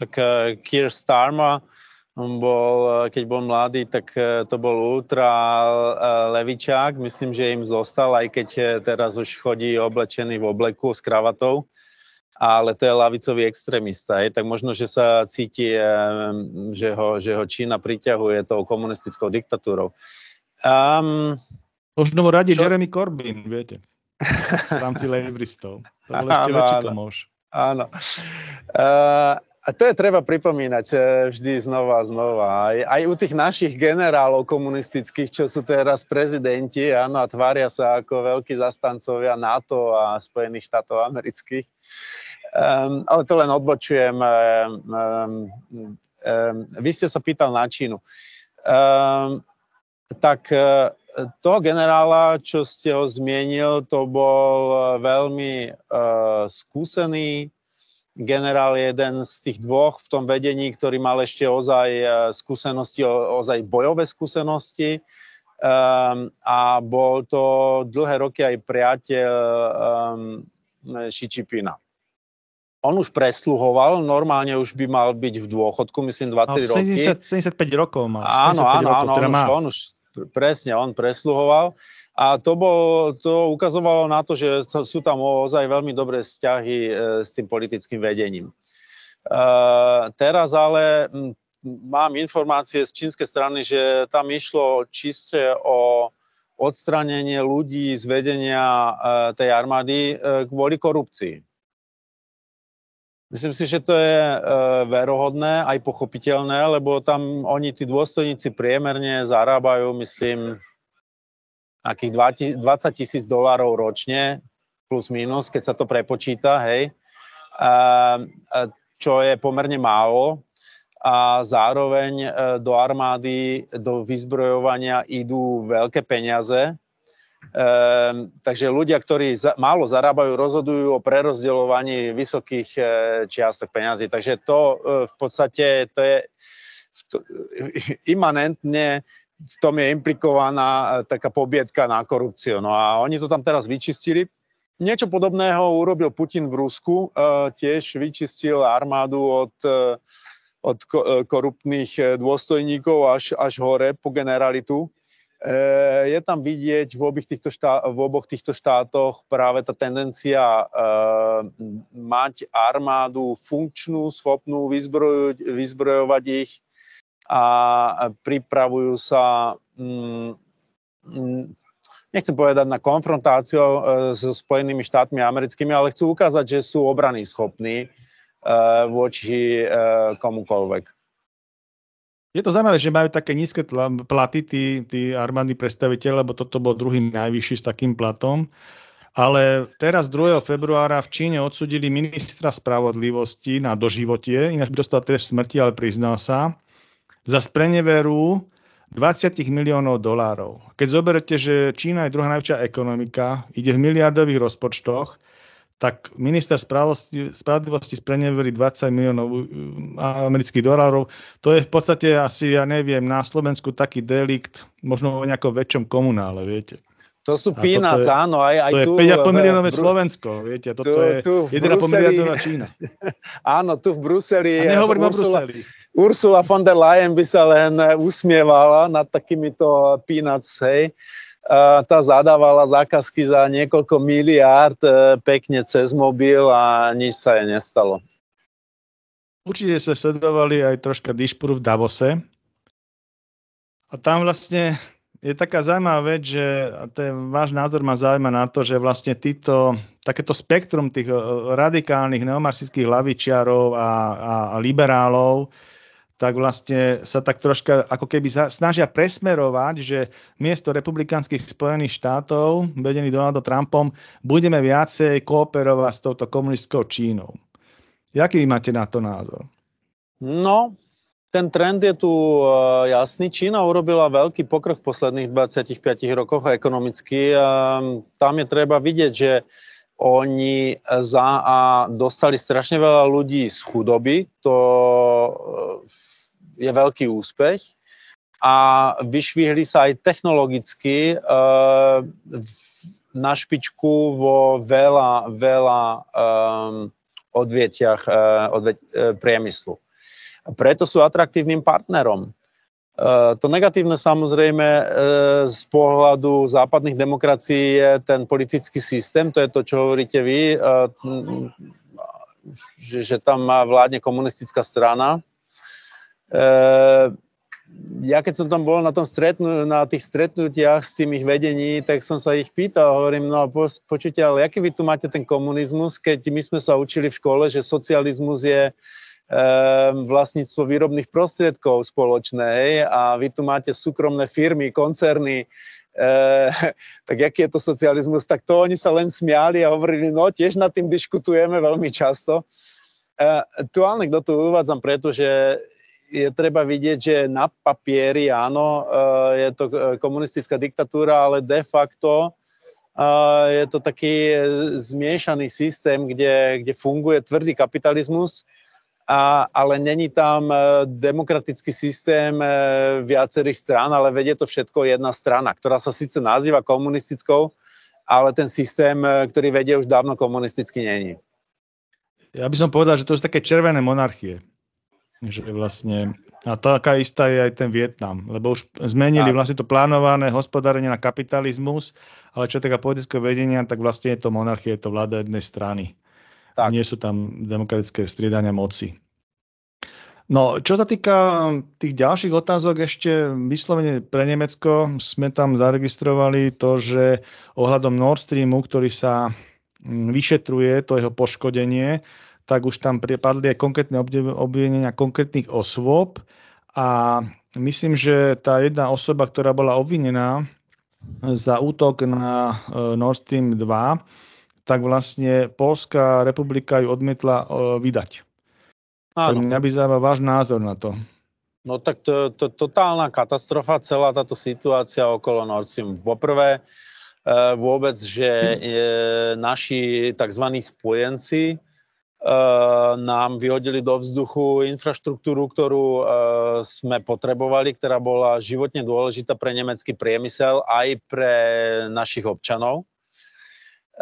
Tak uh, Keir Starmer bol, keď bol mladý, tak uh, to bol ultra uh, levičák. Myslím, že im zostal, aj keď teraz už chodí oblečený v obleku s kravatou ale to je lavicový extrémista. Je, tak možno, že sa cíti, že ho, že ho Čína priťahuje tou komunistickou diktatúrou. Um, Možno mu radí Čo? Jeremy Corbyn, viete. V rámci *laughs* lejbristov. To bol ešte väčší. Áno. Uh, a to je treba pripomínať eh, vždy znova a znova. Aj, aj u tých našich generálov komunistických, čo sú teraz prezidenti, áno, a tvária sa ako veľkí zastancovia NATO a Spojených štátov amerických. Um, ale to len odbočujem. Um, um, vy ste sa pýtal na Čínu. Um, tak uh, toho generála, čo ste ho zmienil, to bol eh, veľmi uh, skúsený generál, jeden z tých dvoch v tom vedení, ktorý mal ešte ozaj uh, skúsenosti, ozaj bojové skúsenosti. Um, a bol to dlhé roky aj priateľ um, Xi Jinpinga. On už presluhoval, normálne už by mal byť v dôchodku, myslím 2-3 roky. 70, 75 rokov má. Áno, áno, áno, teda on. Už, on už presne, on presluhoval. A to, bol, to ukazovalo na to, že sú tam ozaj veľmi dobré vzťahy e, s tým politickým vedením. E, teraz ale mám informácie z čínskej strany, že tam išlo čiste o odstranenie ľudí z vedenia e, tej armády kvôli korupcii. Myslím si, že to je e, verohodné, aj pochopiteľné, lebo tam oni, tí dôstojníci priemerne zarábajú, myslím, akých 20 tisíc dolárov ročne, plus minus, keď sa to prepočíta, hej, e, čo je pomerne málo. A zároveň e, do armády, do vyzbrojovania idú veľké peniaze, Ehm, takže ľudia, ktorí málo zarábajú, rozhodujú o prerozdeľovaní vysokých e, čiastok peňazí. Takže to e, v podstate to je *laughs* imanentne v tom je implikovaná e, taká pobiedka na korupciu. No a oni to tam teraz vyčistili. Niečo podobného urobil Putin v Rusku. Tiež vyčistil armádu od, od korupných dôstojníkov až, až hore po generalitu. Je tam vidieť v, týchto, štá, v oboch týchto štátoch práve tá tendencia mať armádu funkčnú, schopnú vyzbrojovať ich a pripravujú sa, um, nechcem povedať na konfrontáciu uh, so Spojenými štátmi americkými, ale chcú ukázať, že sú obrany schopní uh, voči uh, komukoľvek. Je to zaujímavé, že majú také nízke platy tí, tí armádni predstaviteľ, lebo toto bol druhý najvyšší s takým platom. Ale teraz 2. februára v Číne odsudili ministra spravodlivosti na doživotie, ináč by dostal trest smrti, ale priznal sa, za spreneveru 20 miliónov dolárov. Keď zoberete, že Čína je druhá najväčšia ekonomika, ide v miliardových rozpočtoch, tak minister spravodlivosti spreneveri 20 miliónov uh, amerických dolárov. To je v podstate asi, ja neviem, na Slovensku taký delikt, možno o nejakom väčšom komunále, viete. To sú peanuts, áno, aj, aj to tu. Je 5,5 miliónové Bru- Slovensko, viete, toto tu, je tu 1,5 miliardová Čína. *laughs* áno, tu v Bruseli. A nehovorím o Bruseli. Ursula von der Leyen by sa len usmievala nad takýmito peanuts, hej tá zadávala zákazky za niekoľko miliárd e, pekne cez mobil a nič sa jej nestalo. Určite sa sledovali aj troška dišpuru v Davose. A tam vlastne je taká zaujímavá vec, že ten váš názor ma zaujíma na to, že vlastne títo, takéto spektrum tých e, radikálnych neomarxických lavičiarov a, a, a liberálov tak vlastne sa tak troška ako keby snažia presmerovať, že miesto republikánskych Spojených štátov, vedený Donaldom Trumpom, budeme viacej kooperovať s touto komunistickou Čínou. Jaký vy máte na to názor? No, ten trend je tu e, jasný. Čína urobila veľký pokrok v posledných 25 rokoch ekonomicky. Tam je treba vidieť, že oni za a dostali strašne veľa ľudí z chudoby. To je veľký úspech a vyšvihli sa aj technologicky uh, na špičku vo veľa, veľa um, odvietiach uh, odvieť, uh, priemyslu. Preto sú atraktívnym partnerom. Uh, to negatívne samozrejme uh, z pohľadu západných demokracií je ten politický systém, to je to, čo hovoríte vy, uh, že, že tam vládne komunistická strana, Eh, ja keď som tam bol na, tom stretnú, na tých stretnutiach s tým ich vedení, tak som sa ich pýtal, hovorím, no po, počujte, ale aký vy tu máte ten komunizmus, keď my sme sa učili v škole, že socializmus je vlastníctvo výrobných prostriedkov spoločné, hej, a vy tu máte súkromné firmy, koncerny, e, tak aký je to socializmus, tak to oni sa len smiali a hovorili, no tiež nad tým diskutujeme veľmi často. E, tu anekdotu uvádzam, pretože je treba vidieť, že na papieri áno, eh, je to eh, komunistická diktatúra, ale de facto eh, je to taký zmiešaný systém, kde, kde funguje tvrdý kapitalizmus, a, ale není tam demokratický systém viacerých strán, ale vedie to všetko jedna strana, ktorá sa síce nazýva komunistickou, ale ten systém, ktorý vedie už dávno komunisticky není. Ja by som povedal, že to sú také červené monarchie. Že vlastne, a taká istá je aj ten Vietnam, lebo už zmenili vlastne to plánované hospodárenie na kapitalizmus, ale čo taká politického vedenia, tak vlastne je to monarchia, je to vláda jednej strany. Tak. Nie sú tam demokratické striedania moci. No, čo sa týka tých ďalších otázok, ešte vyslovene pre Nemecko sme tam zaregistrovali to, že ohľadom Nord Streamu, ktorý sa mm, vyšetruje, to jeho poškodenie, tak už tam padli aj konkrétne obvinenia konkrétnych osôb a myslím, že tá jedna osoba, ktorá bola obvinená za útok na e, Nord Stream 2, tak vlastne Polská republika ju odmietla e, vydať. Áno. Mňa by zaujímal váš názor na to. No tak to, to, totálna katastrofa, celá táto situácia okolo Nord Stream. Poprvé, vôbec, že naši tzv. spojenci nám vyhodili do vzduchu infraštruktúru, ktorú sme potrebovali, ktorá bola životne dôležitá pre nemecký priemysel aj pre našich občanov.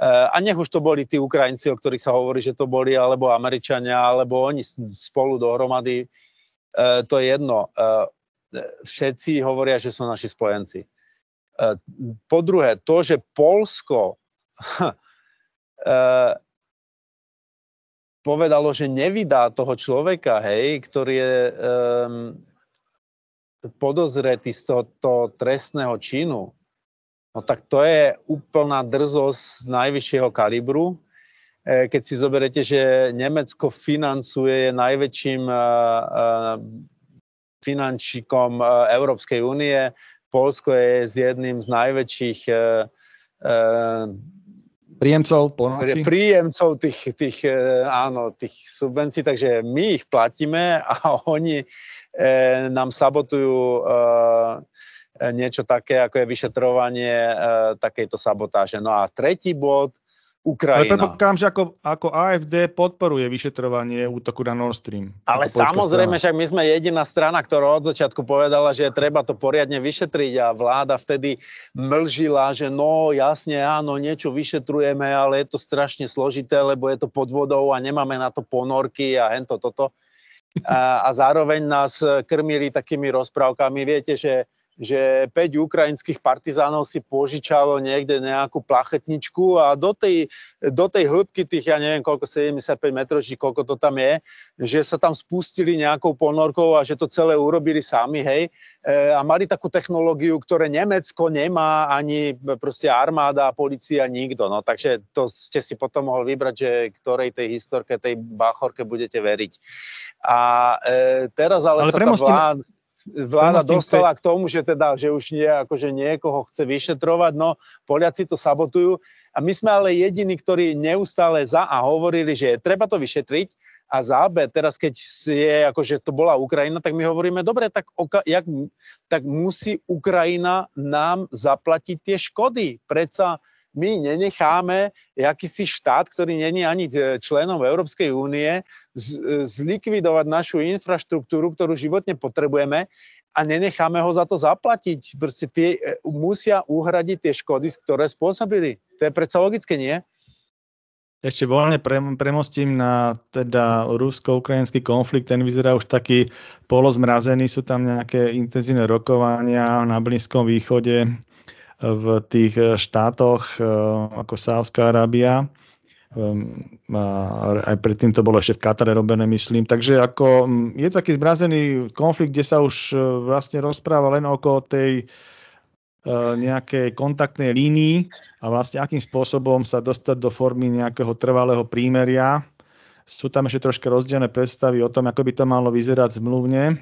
A nech už to boli tí Ukrajinci, o ktorých sa hovorí, že to boli, alebo Američania, alebo oni spolu dohromady, to je jedno. Všetci hovoria, že sú naši spojenci. Po druhé, to, že Polsko *laughs* povedalo, že nevydá toho človeka, hej, ktorý je um, podozretý z tohoto trestného činu, No tak to je úplná drzosť z najvyššieho kalibru. E, keď si zoberete, že Nemecko financuje najväčším e, e, finančíkom Európskej únie, Polsko je z jedným z najväčších príjemcov pomoci? Príjemcov tých, tých, áno, tých subvencií, takže my ich platíme a *laughs* oni nám sabotujú niečo také, ako je vyšetrovanie e, takejto sabotáže. No a tretí bod, Ukrajina. Ale predpokladám, že ako, ako AFD podporuje vyšetrovanie útoku na Nord Stream. Ale samozrejme, však my sme jediná strana, ktorá od začiatku povedala, že treba to poriadne vyšetriť a vláda vtedy mlžila, že no jasne, áno, niečo vyšetrujeme, ale je to strašne složité, lebo je to pod vodou a nemáme na to ponorky a hento toto. A, a zároveň nás krmili takými rozprávkami, viete, že že 5 ukrajinských partizánov si požičalo niekde nejakú plachetničku a do tej, do tej hĺbky tých, ja neviem koľko, 75 metrov, či koľko to tam je, že sa tam spustili nejakou ponorkou a že to celé urobili sami, hej, e, a mali takú technológiu, ktoré Nemecko nemá, ani proste armáda, policia, nikto, no, takže to ste si potom mohli vybrať, že ktorej tej historke, tej bachorke budete veriť. A e, teraz ale, ale sa tá vláda vláda dostala k tomu, že teda, že už nie, akože niekoho chce vyšetrovať, no Poliaci to sabotujú a my sme ale jediní, ktorí neustále za a hovorili, že treba to vyšetriť a za B, teraz keď je, akože to bola Ukrajina, tak my hovoríme, dobre, tak, oka, jak, tak musí Ukrajina nám zaplatiť tie škody. Predsa my nenecháme akýsi štát, ktorý není ani členom Európskej únie, zlikvidovať našu infraštruktúru, ktorú životne potrebujeme a nenecháme ho za to zaplatiť. Proste tie, e, musia uhradiť tie škody, ktoré spôsobili. To je predsa logické, nie? Ešte voľne pre, premostím na teda rusko-ukrajinský konflikt, ten vyzerá už taký polozmrazený, sú tam nejaké intenzívne rokovania na Blízkom východe, v tých eh, štátoch eh, ako Sávská Arábia. Ehm, aj predtým to bolo ešte v Katare robené, myslím. Takže ako mm, je taký zmrazený konflikt, kde sa už eh, vlastne rozpráva len okolo tej nejakej kontaktnej línii a vlastne akým spôsobom sa dostať do formy nejakého trvalého prímeria. Sú tam ešte troška rozdielne predstavy o tom, ako by to malo vyzerať zmluvne.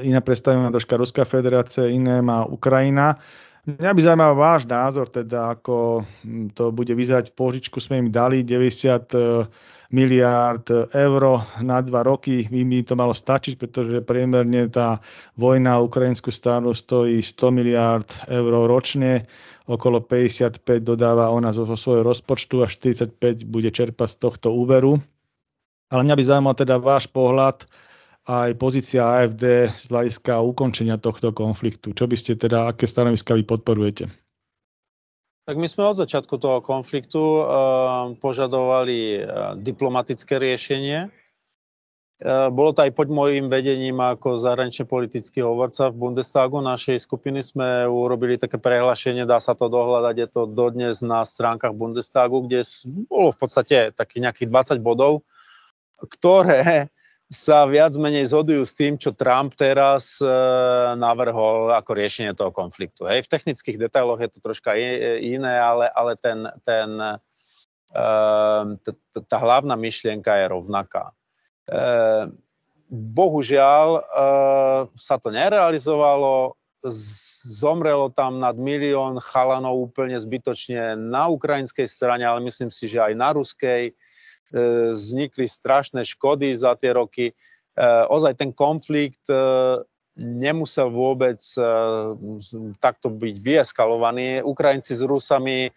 Iné predstavy má troška Ruská federácia, iné má Ukrajina. Mňa by zaujímal váš názor, teda ako hm, to bude vyzerať. Požičku sme im dali 90 e, miliárd eur na dva roky. By mi to malo stačiť, pretože priemerne tá vojna ukrajinskú stranu stojí 100 miliárd eur ročne. Okolo 55 dodáva ona zo svojho rozpočtu a 45 bude čerpať z tohto úveru. Ale mňa by zaujímal teda váš pohľad, aj pozícia AFD z hľadiska ukončenia tohto konfliktu. Čo by ste teda, aké stanoviska vy podporujete? Tak my sme od začiatku toho konfliktu uh, požadovali uh, diplomatické riešenie. Uh, bolo to aj pod môjim vedením ako zahranične politický hovorca v Bundestagu našej skupiny sme urobili také prehlášenie, dá sa to dohľadať, je to dodnes na stránkach Bundestagu, kde bolo v podstate takých nejakých 20 bodov, ktoré sa viac menej zhodujú s tým, čo Trump teraz e, navrhol ako riešenie toho konfliktu. Hej, v technických detailoch je to troška iné, ale, ale ten, ten, e, tá hlavná myšlienka je rovnaká. E, bohužiaľ e, sa to nerealizovalo, zomrelo tam nad milión chalanov úplne zbytočne na ukrajinskej strane, ale myslím si, že aj na ruskej vznikli strašné škody za tie roky. E, ozaj ten konflikt e, nemusel vôbec takto byť vyeskalovaný. Ukrajinci s Rusami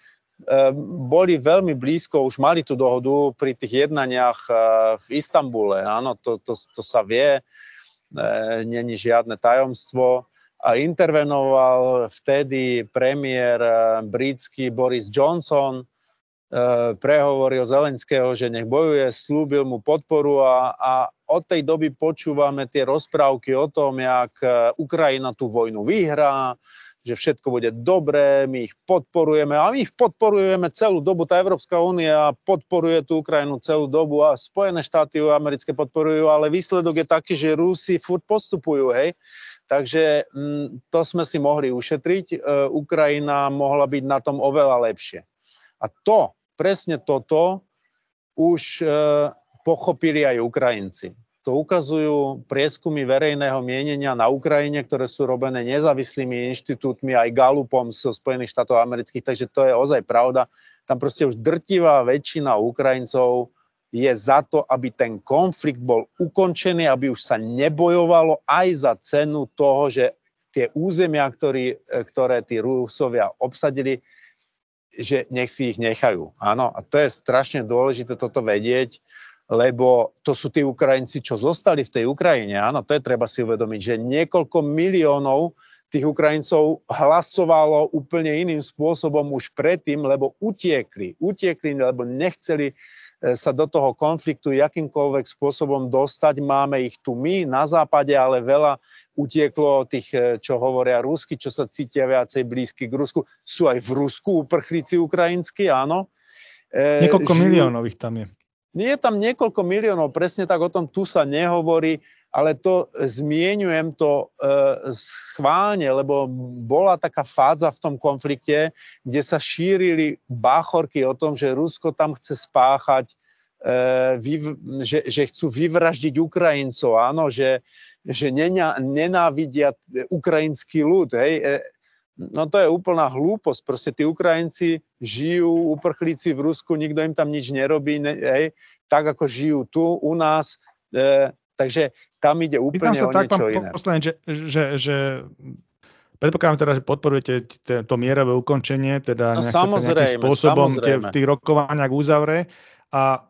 boli veľmi blízko, už mali tú dohodu pri tých jednaniach v Istambule. Áno, to, to, to sa vie, není žiadne tajomstvo. A intervenoval vtedy premiér britský Boris Johnson, prehovoril Zelenského, že nech bojuje, slúbil mu podporu a, a od tej doby počúvame tie rozprávky o tom, jak Ukrajina tú vojnu vyhrá, že všetko bude dobré, my ich podporujeme a my ich podporujeme celú dobu. Tá Európska únia podporuje tú Ukrajinu celú dobu a Spojené štáty americké podporujú, ale výsledok je taký, že Rusi furt postupujú, hej. Takže m, mm, to sme si mohli ušetriť. E, Ukrajina mohla byť na tom oveľa lepšie. A to, presne toto, už e, pochopili aj Ukrajinci. To ukazujú prieskumy verejného mienenia na Ukrajine, ktoré sú robené nezávislými inštitútmi, aj Galupom zo Spojených štátov amerických, takže to je ozaj pravda. Tam proste už drtivá väčšina Ukrajincov je za to, aby ten konflikt bol ukončený, aby už sa nebojovalo aj za cenu toho, že tie územia, ktorý, ktoré tí Rusovia obsadili, že nech si ich nechajú. Áno, a to je strašne dôležité toto vedieť, lebo to sú tí Ukrajinci, čo zostali v tej Ukrajine. Áno, to je treba si uvedomiť, že niekoľko miliónov tých Ukrajincov hlasovalo úplne iným spôsobom už predtým, lebo utiekli. Utiekli, lebo nechceli e, sa do toho konfliktu jakýmkoľvek spôsobom dostať. Máme ich tu my na západe, ale veľa utieklo tých, e, čo hovoria rusky, čo sa cítia viacej blízky k Rusku. Sú aj v Rusku uprchlíci ukrajinskí, áno. E, Niekoľko žijú, miliónov ich tam je. Nie je tam niekoľko miliónov, presne tak o tom tu sa nehovorí, ale to zmienujem to e, schválne, lebo bola taká fáza v tom konflikte, kde sa šírili báchorky o tom, že Rusko tam chce spáchať, vyv, že, že chcú vyvraždiť Ukrajincov, áno, že, že nenávidia ukrajinský ľud. Hej. E, No to je úplná hlúposť. Proste tí Ukrajinci žijú, uprchlíci v Rusku, nikto im tam nič nerobí, ne, hej, tak ako žijú tu u nás. E, takže tam ide úplne sa o tak, niečo iné. Poslanec, že, že, že predpokladám teda, že podporujete to mierové ukončenie, teda no, nejakým spôsobom tie, v tých rokovaniach uzavre a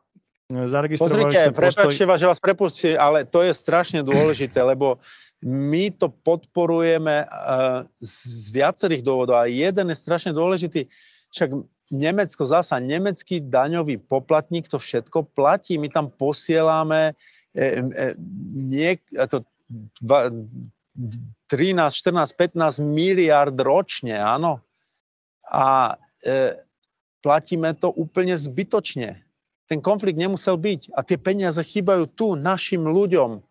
zaregistrovali Pozrite, sme prepáčte postoj... že vás prepustí, ale to je strašne dôležité, lebo my to podporujeme uh, z viacerých dôvodov a jeden je strašne dôležitý. Však Nemecko zasa, nemecký daňový poplatník to všetko platí. My tam posielame e, e, nie, to 13, 14, 15 miliard ročne, áno. A e, platíme to úplne zbytočne. Ten konflikt nemusel byť a tie peniaze chýbajú tu našim ľuďom.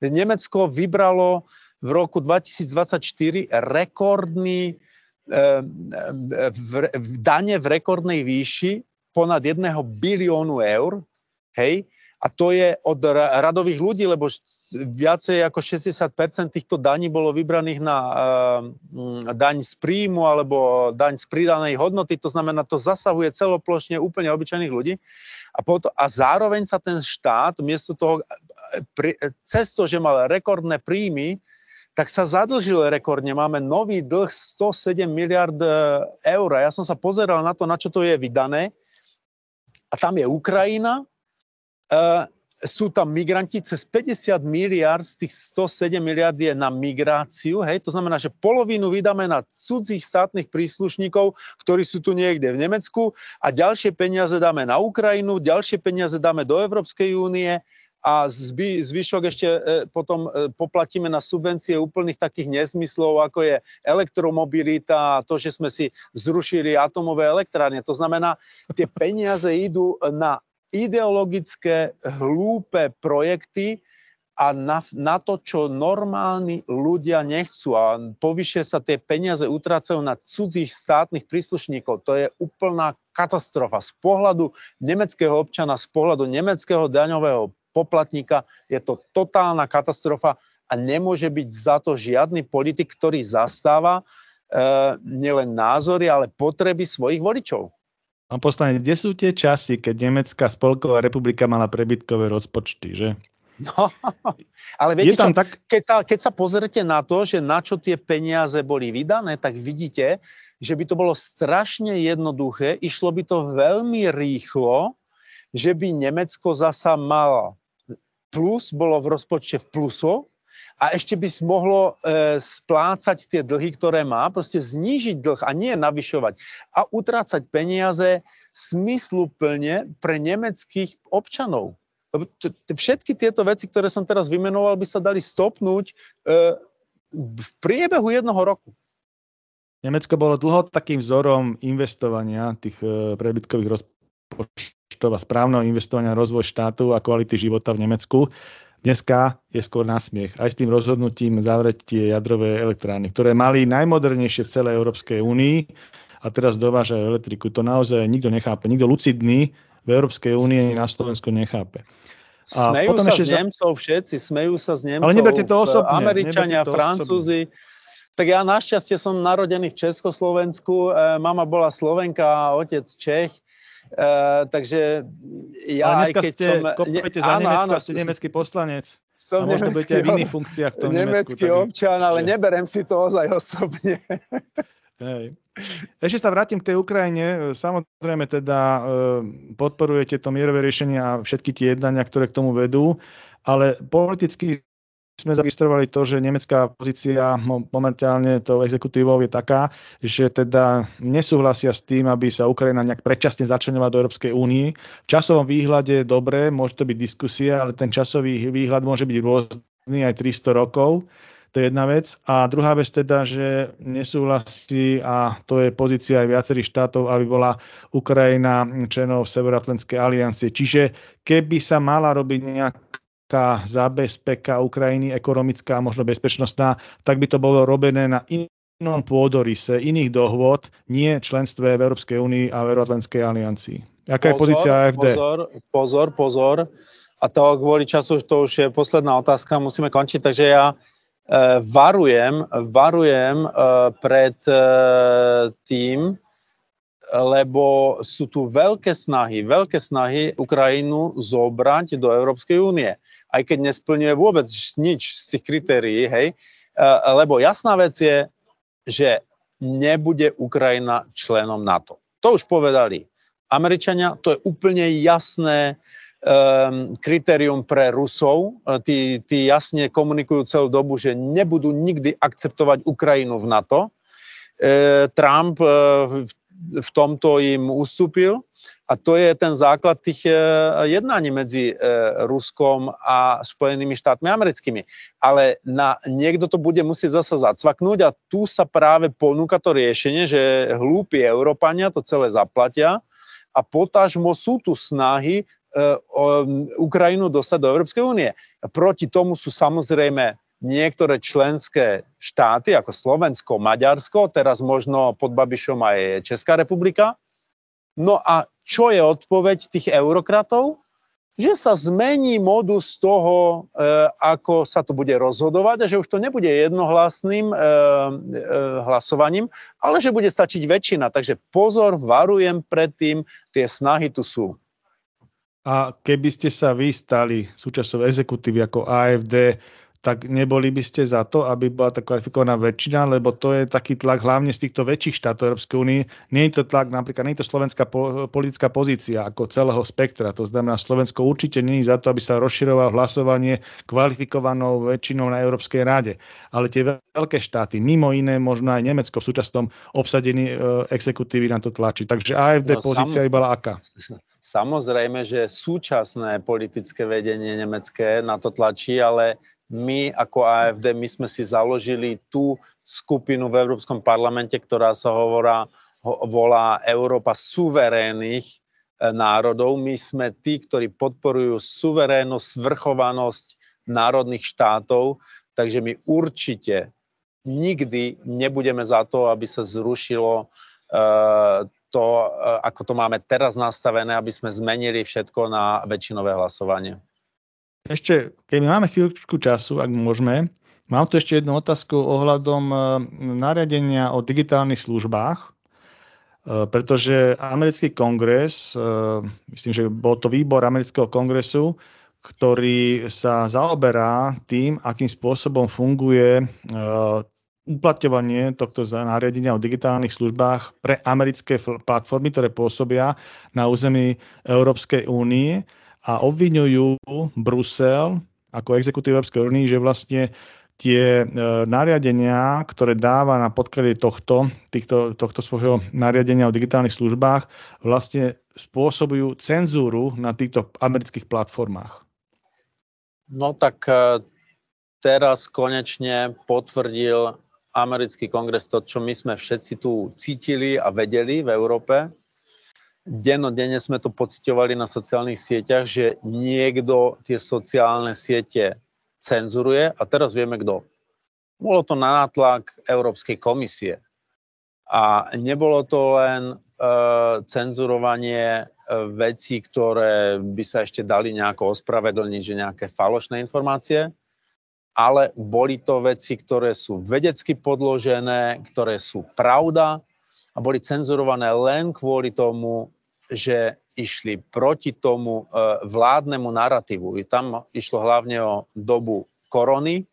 Nemecko vybralo v roku 2024 rekordný eh, v, v dane v rekordnej výši ponad 1 biliónu eur, hej, a to je od radových ľudí, lebo viacej ako 60% týchto daní bolo vybraných na uh, daň z príjmu alebo daň z pridanej hodnoty, to znamená, to zasahuje celoplošne úplne obyčajných ľudí. A, potom, a zároveň sa ten štát, miesto toho, pri, cez to, že mal rekordné príjmy, tak sa zadlžil rekordne. Máme nový dlh 107 miliard e, eur. Ja som sa pozeral na to, na čo to je vydané. A tam je Ukrajina, e, sú tam migranti, cez 50 miliard z tých 107 miliard je na migráciu, hej, to znamená, že polovinu vydáme na cudzích štátnych príslušníkov, ktorí sú tu niekde v Nemecku a ďalšie peniaze dáme na Ukrajinu, ďalšie peniaze dáme do Európskej únie a zby, zvyšok ešte e, potom e, poplatíme na subvencie úplných takých nezmyslov, ako je elektromobilita a to, že sme si zrušili atomové elektrárne. To znamená, tie peniaze idú na ideologické, hlúpe projekty a na, na to, čo normálni ľudia nechcú. A povyššie sa tie peniaze utrácajú na cudzích státnych príslušníkov. To je úplná katastrofa. Z pohľadu nemeckého občana, z pohľadu nemeckého daňového poplatníka je to totálna katastrofa a nemôže byť za to žiadny politik, ktorý zastáva e, nielen názory, ale potreby svojich voličov. Pán poslanec, kde sú tie časy, keď Nemecká spolková republika mala prebytkové rozpočty, že? No, ale viete čo, tak... keď, sa, keď sa pozrite na to, že na čo tie peniaze boli vydané, tak vidíte, že by to bolo strašne jednoduché, išlo by to veľmi rýchlo, že by Nemecko zasa malo plus, bolo v rozpočte v pluso a ešte by mohlo e, splácať tie dlhy, ktoré má, proste znížiť dlh a nie navyšovať a utrácať peniaze smysluplne pre nemeckých občanov. Všetky tieto veci, ktoré som teraz vymenoval, by sa dali stopnúť e, v priebehu jednoho roku. Nemecko bolo dlho takým vzorom investovania tých e, prebytkových rozpočtov a správneho investovania rozvoj štátu a kvality života v Nemecku. Dneska je skôr násmiech. Aj s tým rozhodnutím zavrieť tie jadrové elektrárny, ktoré mali najmodernejšie v celej Európskej únii a teraz dovážajú elektriku. To naozaj nikto nechápe. Nikto lucidný v Európskej únii na Slovensku nechápe. A smejú potom sa ešte z Nemcov všetci, smejú sa z Nemcov, ale neberte to osobne, Američania, to Francúzi. Osobne. Tak ja našťastie som narodený v Československu, e, mama bola Slovenka a otec Čech, e, takže ja ale aj keď ste, som... kopujete za áno, Nemecko áno, ste nemecký poslanec. Som a možno budete aj v iných funkciách v tom Nemecký Nemecku, občan, ale že... neberem si to ozaj osobne. Hej. Ešte sa vrátim k tej Ukrajine. Samozrejme teda e, podporujete to mierové riešenie a všetky tie jednania, ktoré k tomu vedú, ale politicky sme zaregistrovali to, že nemecká pozícia momentálne to exekutívou je taká, že teda nesúhlasia s tým, aby sa Ukrajina nejak predčasne začlenovala do Európskej únie. V časovom výhľade dobre, môže to byť diskusia, ale ten časový výhľad môže byť rôzny aj 300 rokov. To je jedna vec. A druhá vec teda, že nesúhlasí, a to je pozícia aj viacerých štátov, aby bola Ukrajina členou Severoatlantskej aliancie. Čiže keby sa mala robiť nejaká zabezpeka Ukrajiny, ekonomická a možno bezpečnostná, tak by to bolo robené na inom pôdorise iných dohôd, nie členstve v Európskej únii a v Euroatlantskej aliancii. Aká pozor, je pozícia AFD? Pozor, pozor, pozor. A to kvôli času, to už je posledná otázka, musíme končiť, takže ja Eh, varujem, varujem eh, pred eh, tým, lebo sú tu veľké snahy, veľké snahy Ukrajinu zobrať do Európskej únie. Aj keď nesplňuje vôbec nič z tých kritérií, hej. Lebo jasná vec je, že nebude Ukrajina členom NATO. To už povedali Američania, to je úplne jasné, um, kritérium pre Rusov. E, tí, tí jasne komunikujú celú dobu, že nebudú nikdy akceptovať Ukrajinu v NATO. E, Trump e, v tomto im ustúpil a to je ten základ tých e, jednání medzi e, Ruskom a Spojenými štátmi americkými. Ale na, niekto to bude musieť zasa zacvaknúť a tu sa práve ponúka to riešenie, že hlúpi Európania to celé zaplatia a potážmo sú tu snahy Ukrajinu dostať do Európskej únie. Proti tomu sú samozrejme niektoré členské štáty, ako Slovensko, Maďarsko, teraz možno pod Babišom aj Česká republika. No a čo je odpoveď tých eurokratov? Že sa zmení modus toho, e, ako sa to bude rozhodovať a že už to nebude jednohlasným e, e, hlasovaním, ale že bude stačiť väčšina. Takže pozor, varujem pred tým, tie snahy tu sú. A keby ste sa vy stali súčasťou exekutívy ako AFD, tak neboli by ste za to, aby bola tá kvalifikovaná väčšina, lebo to je taký tlak hlavne z týchto väčších štátov Európskej únie. Nie je to tlak, napríklad nie je to slovenská po, politická pozícia ako celého spektra. To znamená, Slovensko určite nie je za to, aby sa rozširovalo hlasovanie kvalifikovanou väčšinou na Európskej rade. Ale tie veľké štáty, mimo iné, možno aj Nemecko v súčasnom obsadení e, exekutívy na to tlačí. Takže AFD no, pozícia sam... bola aká? Samozrejme, že súčasné politické vedenie nemecké na to tlačí, ale my ako AFD, my sme si založili tú skupinu v Európskom parlamente, ktorá sa hovorá, ho, volá Európa suverénnych e, národov. My sme tí, ktorí podporujú suverénnosť, svrchovanosť národných štátov, takže my určite nikdy nebudeme za to, aby sa zrušilo uh, to, uh, ako to máme teraz nastavené, aby sme zmenili všetko na väčšinové hlasovanie. Ešte, keď máme chvíľku času, ak môžeme, mám tu ešte jednu otázku ohľadom e, nariadenia o digitálnych službách, e, pretože americký kongres, e, myslím, že bol to výbor amerického kongresu, ktorý sa zaoberá tým, akým spôsobom funguje uplatňovanie tohto nariadenia o digitálnych službách pre americké platformy, ktoré pôsobia na území Európskej únie a obvinujú Brusel ako exekutív Európskej únie, že vlastne tie e, nariadenia, ktoré dáva na podklade tohto, týchto, tohto svojho nariadenia o digitálnych službách, vlastne spôsobujú cenzúru na týchto amerických platformách. No tak e, teraz konečne potvrdil americký kongres to, čo my sme všetci tu cítili a vedeli v Európe. Dennodenne sme to pocitovali na sociálnych sieťach, že niekto tie sociálne siete cenzuruje a teraz vieme kto. Bolo to na nátlak Európskej komisie. A nebolo to len e, cenzurovanie e, vecí, ktoré by sa ešte dali nejako ospravedlniť, že nejaké falošné informácie, ale boli to veci, ktoré sú vedecky podložené, ktoré sú pravda a boli cenzurované len kvôli tomu, že išli proti tomu e, vládnemu narratívu. Tam išlo hlavne o dobu korony,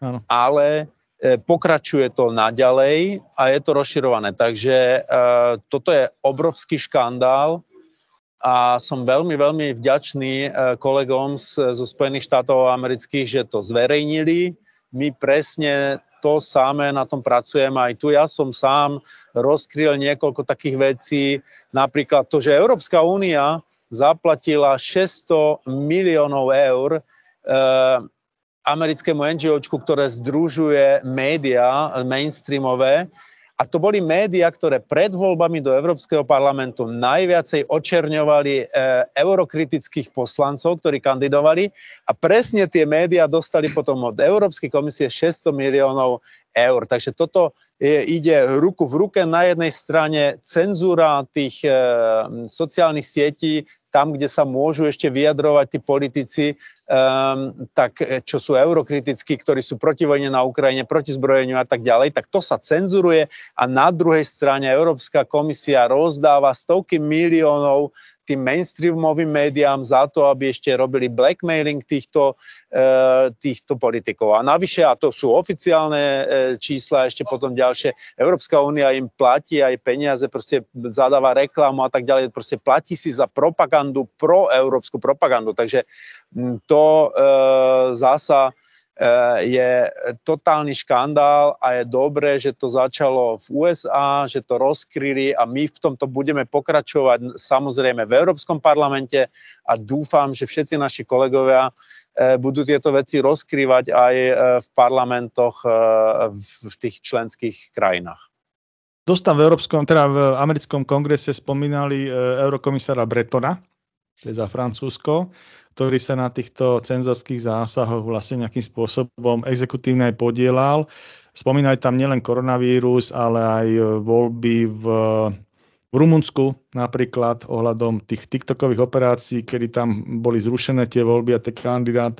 ano. ale e, pokračuje to naďalej a je to rozširované. Takže e, toto je obrovský škandál a som veľmi, veľmi vďačný kolegom z, zo Spojených štátov amerických, že to zverejnili. My presne to samé na tom pracujem. Aj tu ja som sám rozkryl niekoľko takých vecí, napríklad to, že Európska únia zaplatila 600 miliónov eur e, americkému NGOčku, ktoré združuje médiá mainstreamové, a to boli médiá, ktoré pred voľbami do Európskeho parlamentu najviacej očerňovali e, eurokritických poslancov, ktorí kandidovali a presne tie médiá dostali potom od Európskej komisie 600 miliónov eur. Takže toto je, ide ruku v ruke. Na jednej strane cenzúra tých e, sociálnych sietí, tam, kde sa môžu ešte vyjadrovať tí politici, um, tak, e, čo sú eurokritickí, ktorí sú proti vojne na Ukrajine, proti zbrojeniu a tak ďalej, tak to sa cenzuruje a na druhej strane Európska komisia rozdáva stovky miliónov tým mainstreamovým médiám za to, aby ešte robili blackmailing týchto, e, týchto politikov. A navyše, a to sú oficiálne e, čísla, ešte potom ďalšie, Európska únia im platí aj peniaze, proste zadáva reklamu a tak ďalej, proste platí si za propagandu, pro európsku propagandu. Takže to e, zasa je totálny škandál a je dobré, že to začalo v USA, že to rozkryli a my v tomto budeme pokračovať samozrejme v Európskom parlamente a dúfam, že všetci naši kolegovia eh, budú tieto veci rozkrývať aj eh, v parlamentoch v tých členských krajinách. Dosť tam v, Európskom, teda v americkom kongrese spomínali eurokomisára Bretona, za Francúzsko, ktorý sa na týchto cenzorských zásahoch vlastne nejakým spôsobom exekutívne aj podielal. Spomínali tam nielen koronavírus, ale aj voľby v, v Rumunsku napríklad ohľadom tých TikTokových operácií, kedy tam boli zrušené tie voľby a ten kandidát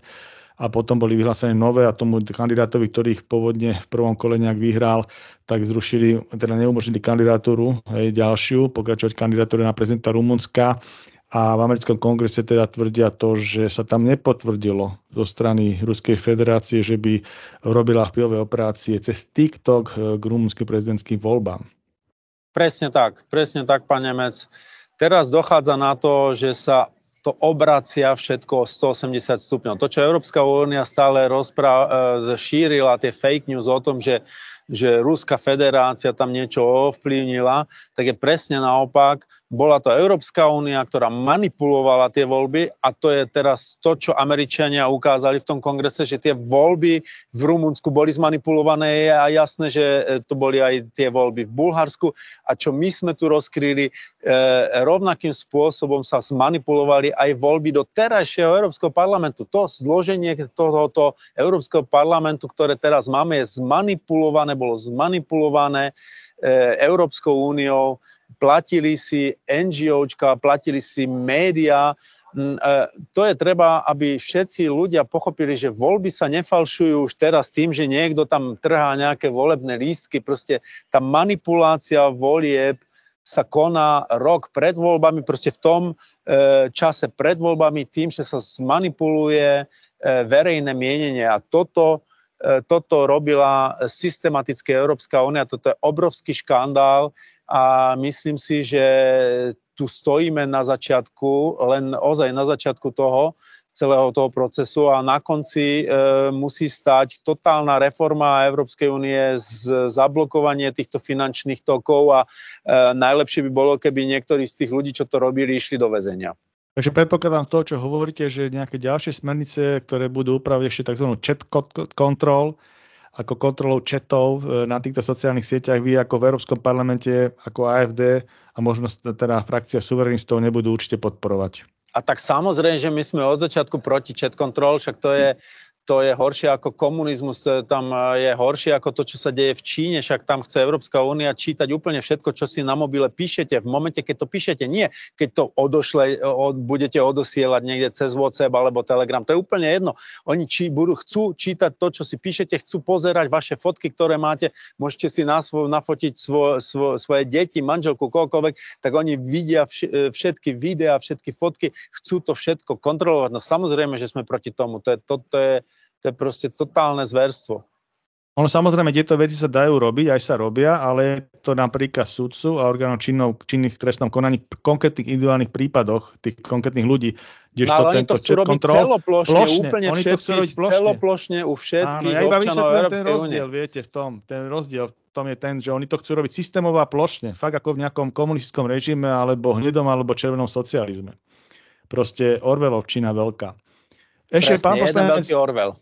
a potom boli vyhlásené nové a tomu kandidátovi, ktorý ich pôvodne v prvom kole nejak vyhral, tak zrušili, teda neumožnili kandidatúru hej, ďalšiu, pokračovať kandidatúru na prezidenta Rumunska a v americkom kongrese teda tvrdia to, že sa tam nepotvrdilo zo strany Ruskej federácie, že by robila vplyvové operácie cez TikTok k rumunským prezidentským voľbám. Presne tak, presne tak, pán Nemec. Teraz dochádza na to, že sa to obracia všetko o 180 stupňov. To, čo Európska únia stále rozpráv, eh, šírila, tie fake news o tom, že že Ruská federácia tam niečo ovplyvnila, tak je presne naopak. Bola to Európska únia, ktorá manipulovala tie voľby a to je teraz to, čo Američania ukázali v tom kongrese, že tie voľby v Rumunsku boli zmanipulované a jasné, že e, to boli aj tie voľby v Bulharsku a čo my sme tu rozkryli, e, rovnakým spôsobom sa zmanipulovali aj voľby do terajšieho Európskeho parlamentu. To zloženie tohoto Európskeho parlamentu, ktoré teraz máme, je zmanipulované, bolo zmanipulované e, Európskou úniou platili si NGOčka, platili si médiá. E, to je treba, aby všetci ľudia pochopili, že voľby sa nefalšujú už teraz tým, že niekto tam trhá nejaké volebné lístky. Proste tá manipulácia volieb sa koná rok pred voľbami, proste v tom e, čase pred voľbami tým, že sa zmanipuluje verejné mienenie a toto, toto robila systematicky Európska únia, toto je obrovský škandál a myslím si, že tu stojíme na začiatku, len ozaj na začiatku toho, celého toho procesu a na konci e, musí stať totálna reforma Európskej únie, z, zablokovanie týchto finančných tokov a e, najlepšie by bolo, keby niektorí z tých ľudí, čo to robili, išli do väzenia. Takže predpokladám to, čo hovoríte, že nejaké ďalšie smernice, ktoré budú upraviť ešte tzv. chat control, ako kontrolou chatov e, na týchto sociálnych sieťach, vy ako v Európskom parlamente, ako AFD a možno teda frakcia suverenistov nebudú určite podporovať. A tak samozrejme, že my sme od začiatku proti chat control, však to je to je horšie ako komunizmus, tam je horšie ako to, čo sa deje v Číne, však tam chce Európska únia čítať úplne všetko, čo si na mobile píšete. V momente, keď to píšete, nie keď to odošle, od, budete odosielať niekde cez WhatsApp alebo Telegram, to je úplne jedno. Oni či, budú, chcú čítať to, čo si píšete, chcú pozerať vaše fotky, ktoré máte, môžete si na nafotiť svo, svo, svoje deti, manželku, koľkoľvek, tak oni vidia vš, všetky videá, všetky fotky, chcú to všetko kontrolovať. No samozrejme, že sme proti tomu. To je, to, to je, to je proste totálne zverstvo. Ono samozrejme, tieto veci sa dajú robiť, aj sa robia, ale to napríklad súdcu a orgánov činných, činných trestnom konaní v konkrétnych individuálnych prípadoch tých konkrétnych ľudí. No, ale oni to chcú robiť kontrol, celoplošne, plošne, úplne oni všetkých, to chcú robiť plošne. celoplošne u všetkých Áno, ja iba občanov ten rozdiel, únie. viete, v tom, ten rozdiel v tom je ten, že oni to chcú robiť systémovo a plošne, fakt ako v nejakom komunistickom režime, alebo hnedom, alebo červenom socializme. Proste Orvelovčina veľká. Ešte Presne, pán poslanec... Orwell.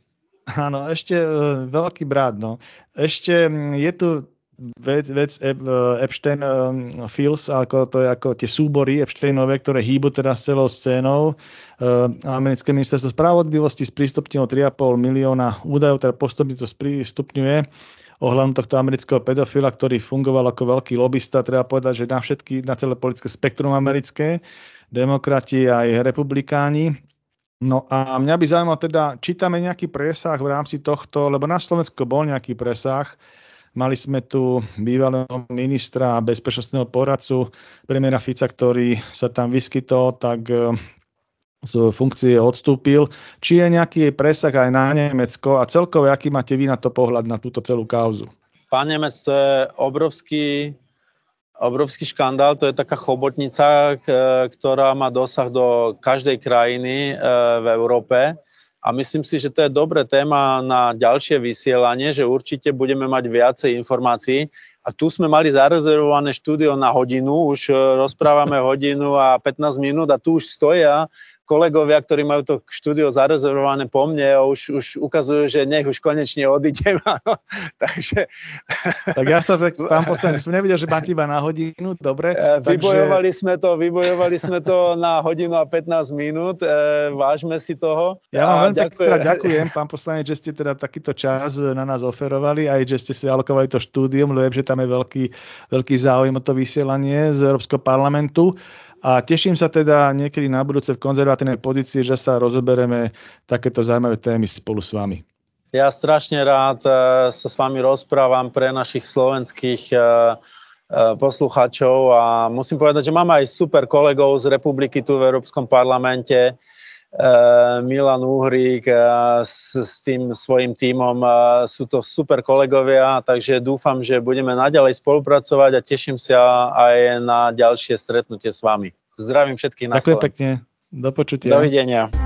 Áno, ešte uh, veľký brat, no. Ešte je tu vec, vec uh, Epstein um, Fields, ako to je ako tie súbory Epsteinové, ktoré hýbu s celou scénou. Uh, americké ministerstvo spravodlivosti sprístupnilo 3,5 milióna údajov, teda postupne to sprístupňuje ohľadom tohto amerického pedofila, ktorý fungoval ako veľký lobista, treba povedať, že na všetky, na celé politické spektrum americké, demokrati aj republikáni, No a mňa by zaujímalo teda, čítame nejaký presah v rámci tohto, lebo na Slovensku bol nejaký presah, mali sme tu bývalého ministra bezpečnostného poradcu premiéra Fica, ktorý sa tam vyskytol, tak e, z funkcie odstúpil. Či je nejaký presah aj na Nemecko a celkovo, aký máte vy na to pohľad na túto celú kauzu? Pán Nemec, to je obrovský obrovský škandál, to je taká chobotnica, ktorá má dosah do každej krajiny e, v Európe. A myslím si, že to je dobré téma na ďalšie vysielanie, že určite budeme mať viacej informácií. A tu sme mali zarezervované štúdio na hodinu, už e, rozprávame hodinu a 15 minút a tu už stoja kolegovia, ktorí majú to štúdio zarezervované po mne a už, už ukazujú, že nech už konečne odídem. *laughs* Takže... Tak ja sa tak, pán poslanec, som nevidel, že máte iba na hodinu, dobre. E, vybojovali takže... sme to, vybojovali sme to na hodinu a 15 minút, e, vážme si toho. Ja vám veľmi ďakujem. teda ďakujem, pán poslanec, že ste teda takýto čas na nás oferovali, aj že ste si alokovali to štúdium, lebo že tam je veľký, veľký záujem o to vysielanie z Európskeho parlamentu. A teším sa teda niekedy na budúce v konzervatívnej pozícii, že sa rozoberieme takéto zaujímavé témy spolu s vami. Ja strašne rád e, sa s vami rozprávam pre našich slovenských e, e, poslucháčov a musím povedať, že mám aj super kolegov z republiky tu v Európskom parlamente. Milan Uhrík s, s tým svojim tímom sú to super kolegovia, takže dúfam, že budeme naďalej spolupracovať a teším sa aj na ďalšie stretnutie s vami. Zdravím všetkých na Ďakujem pekne. Do počutia. Dovidenia.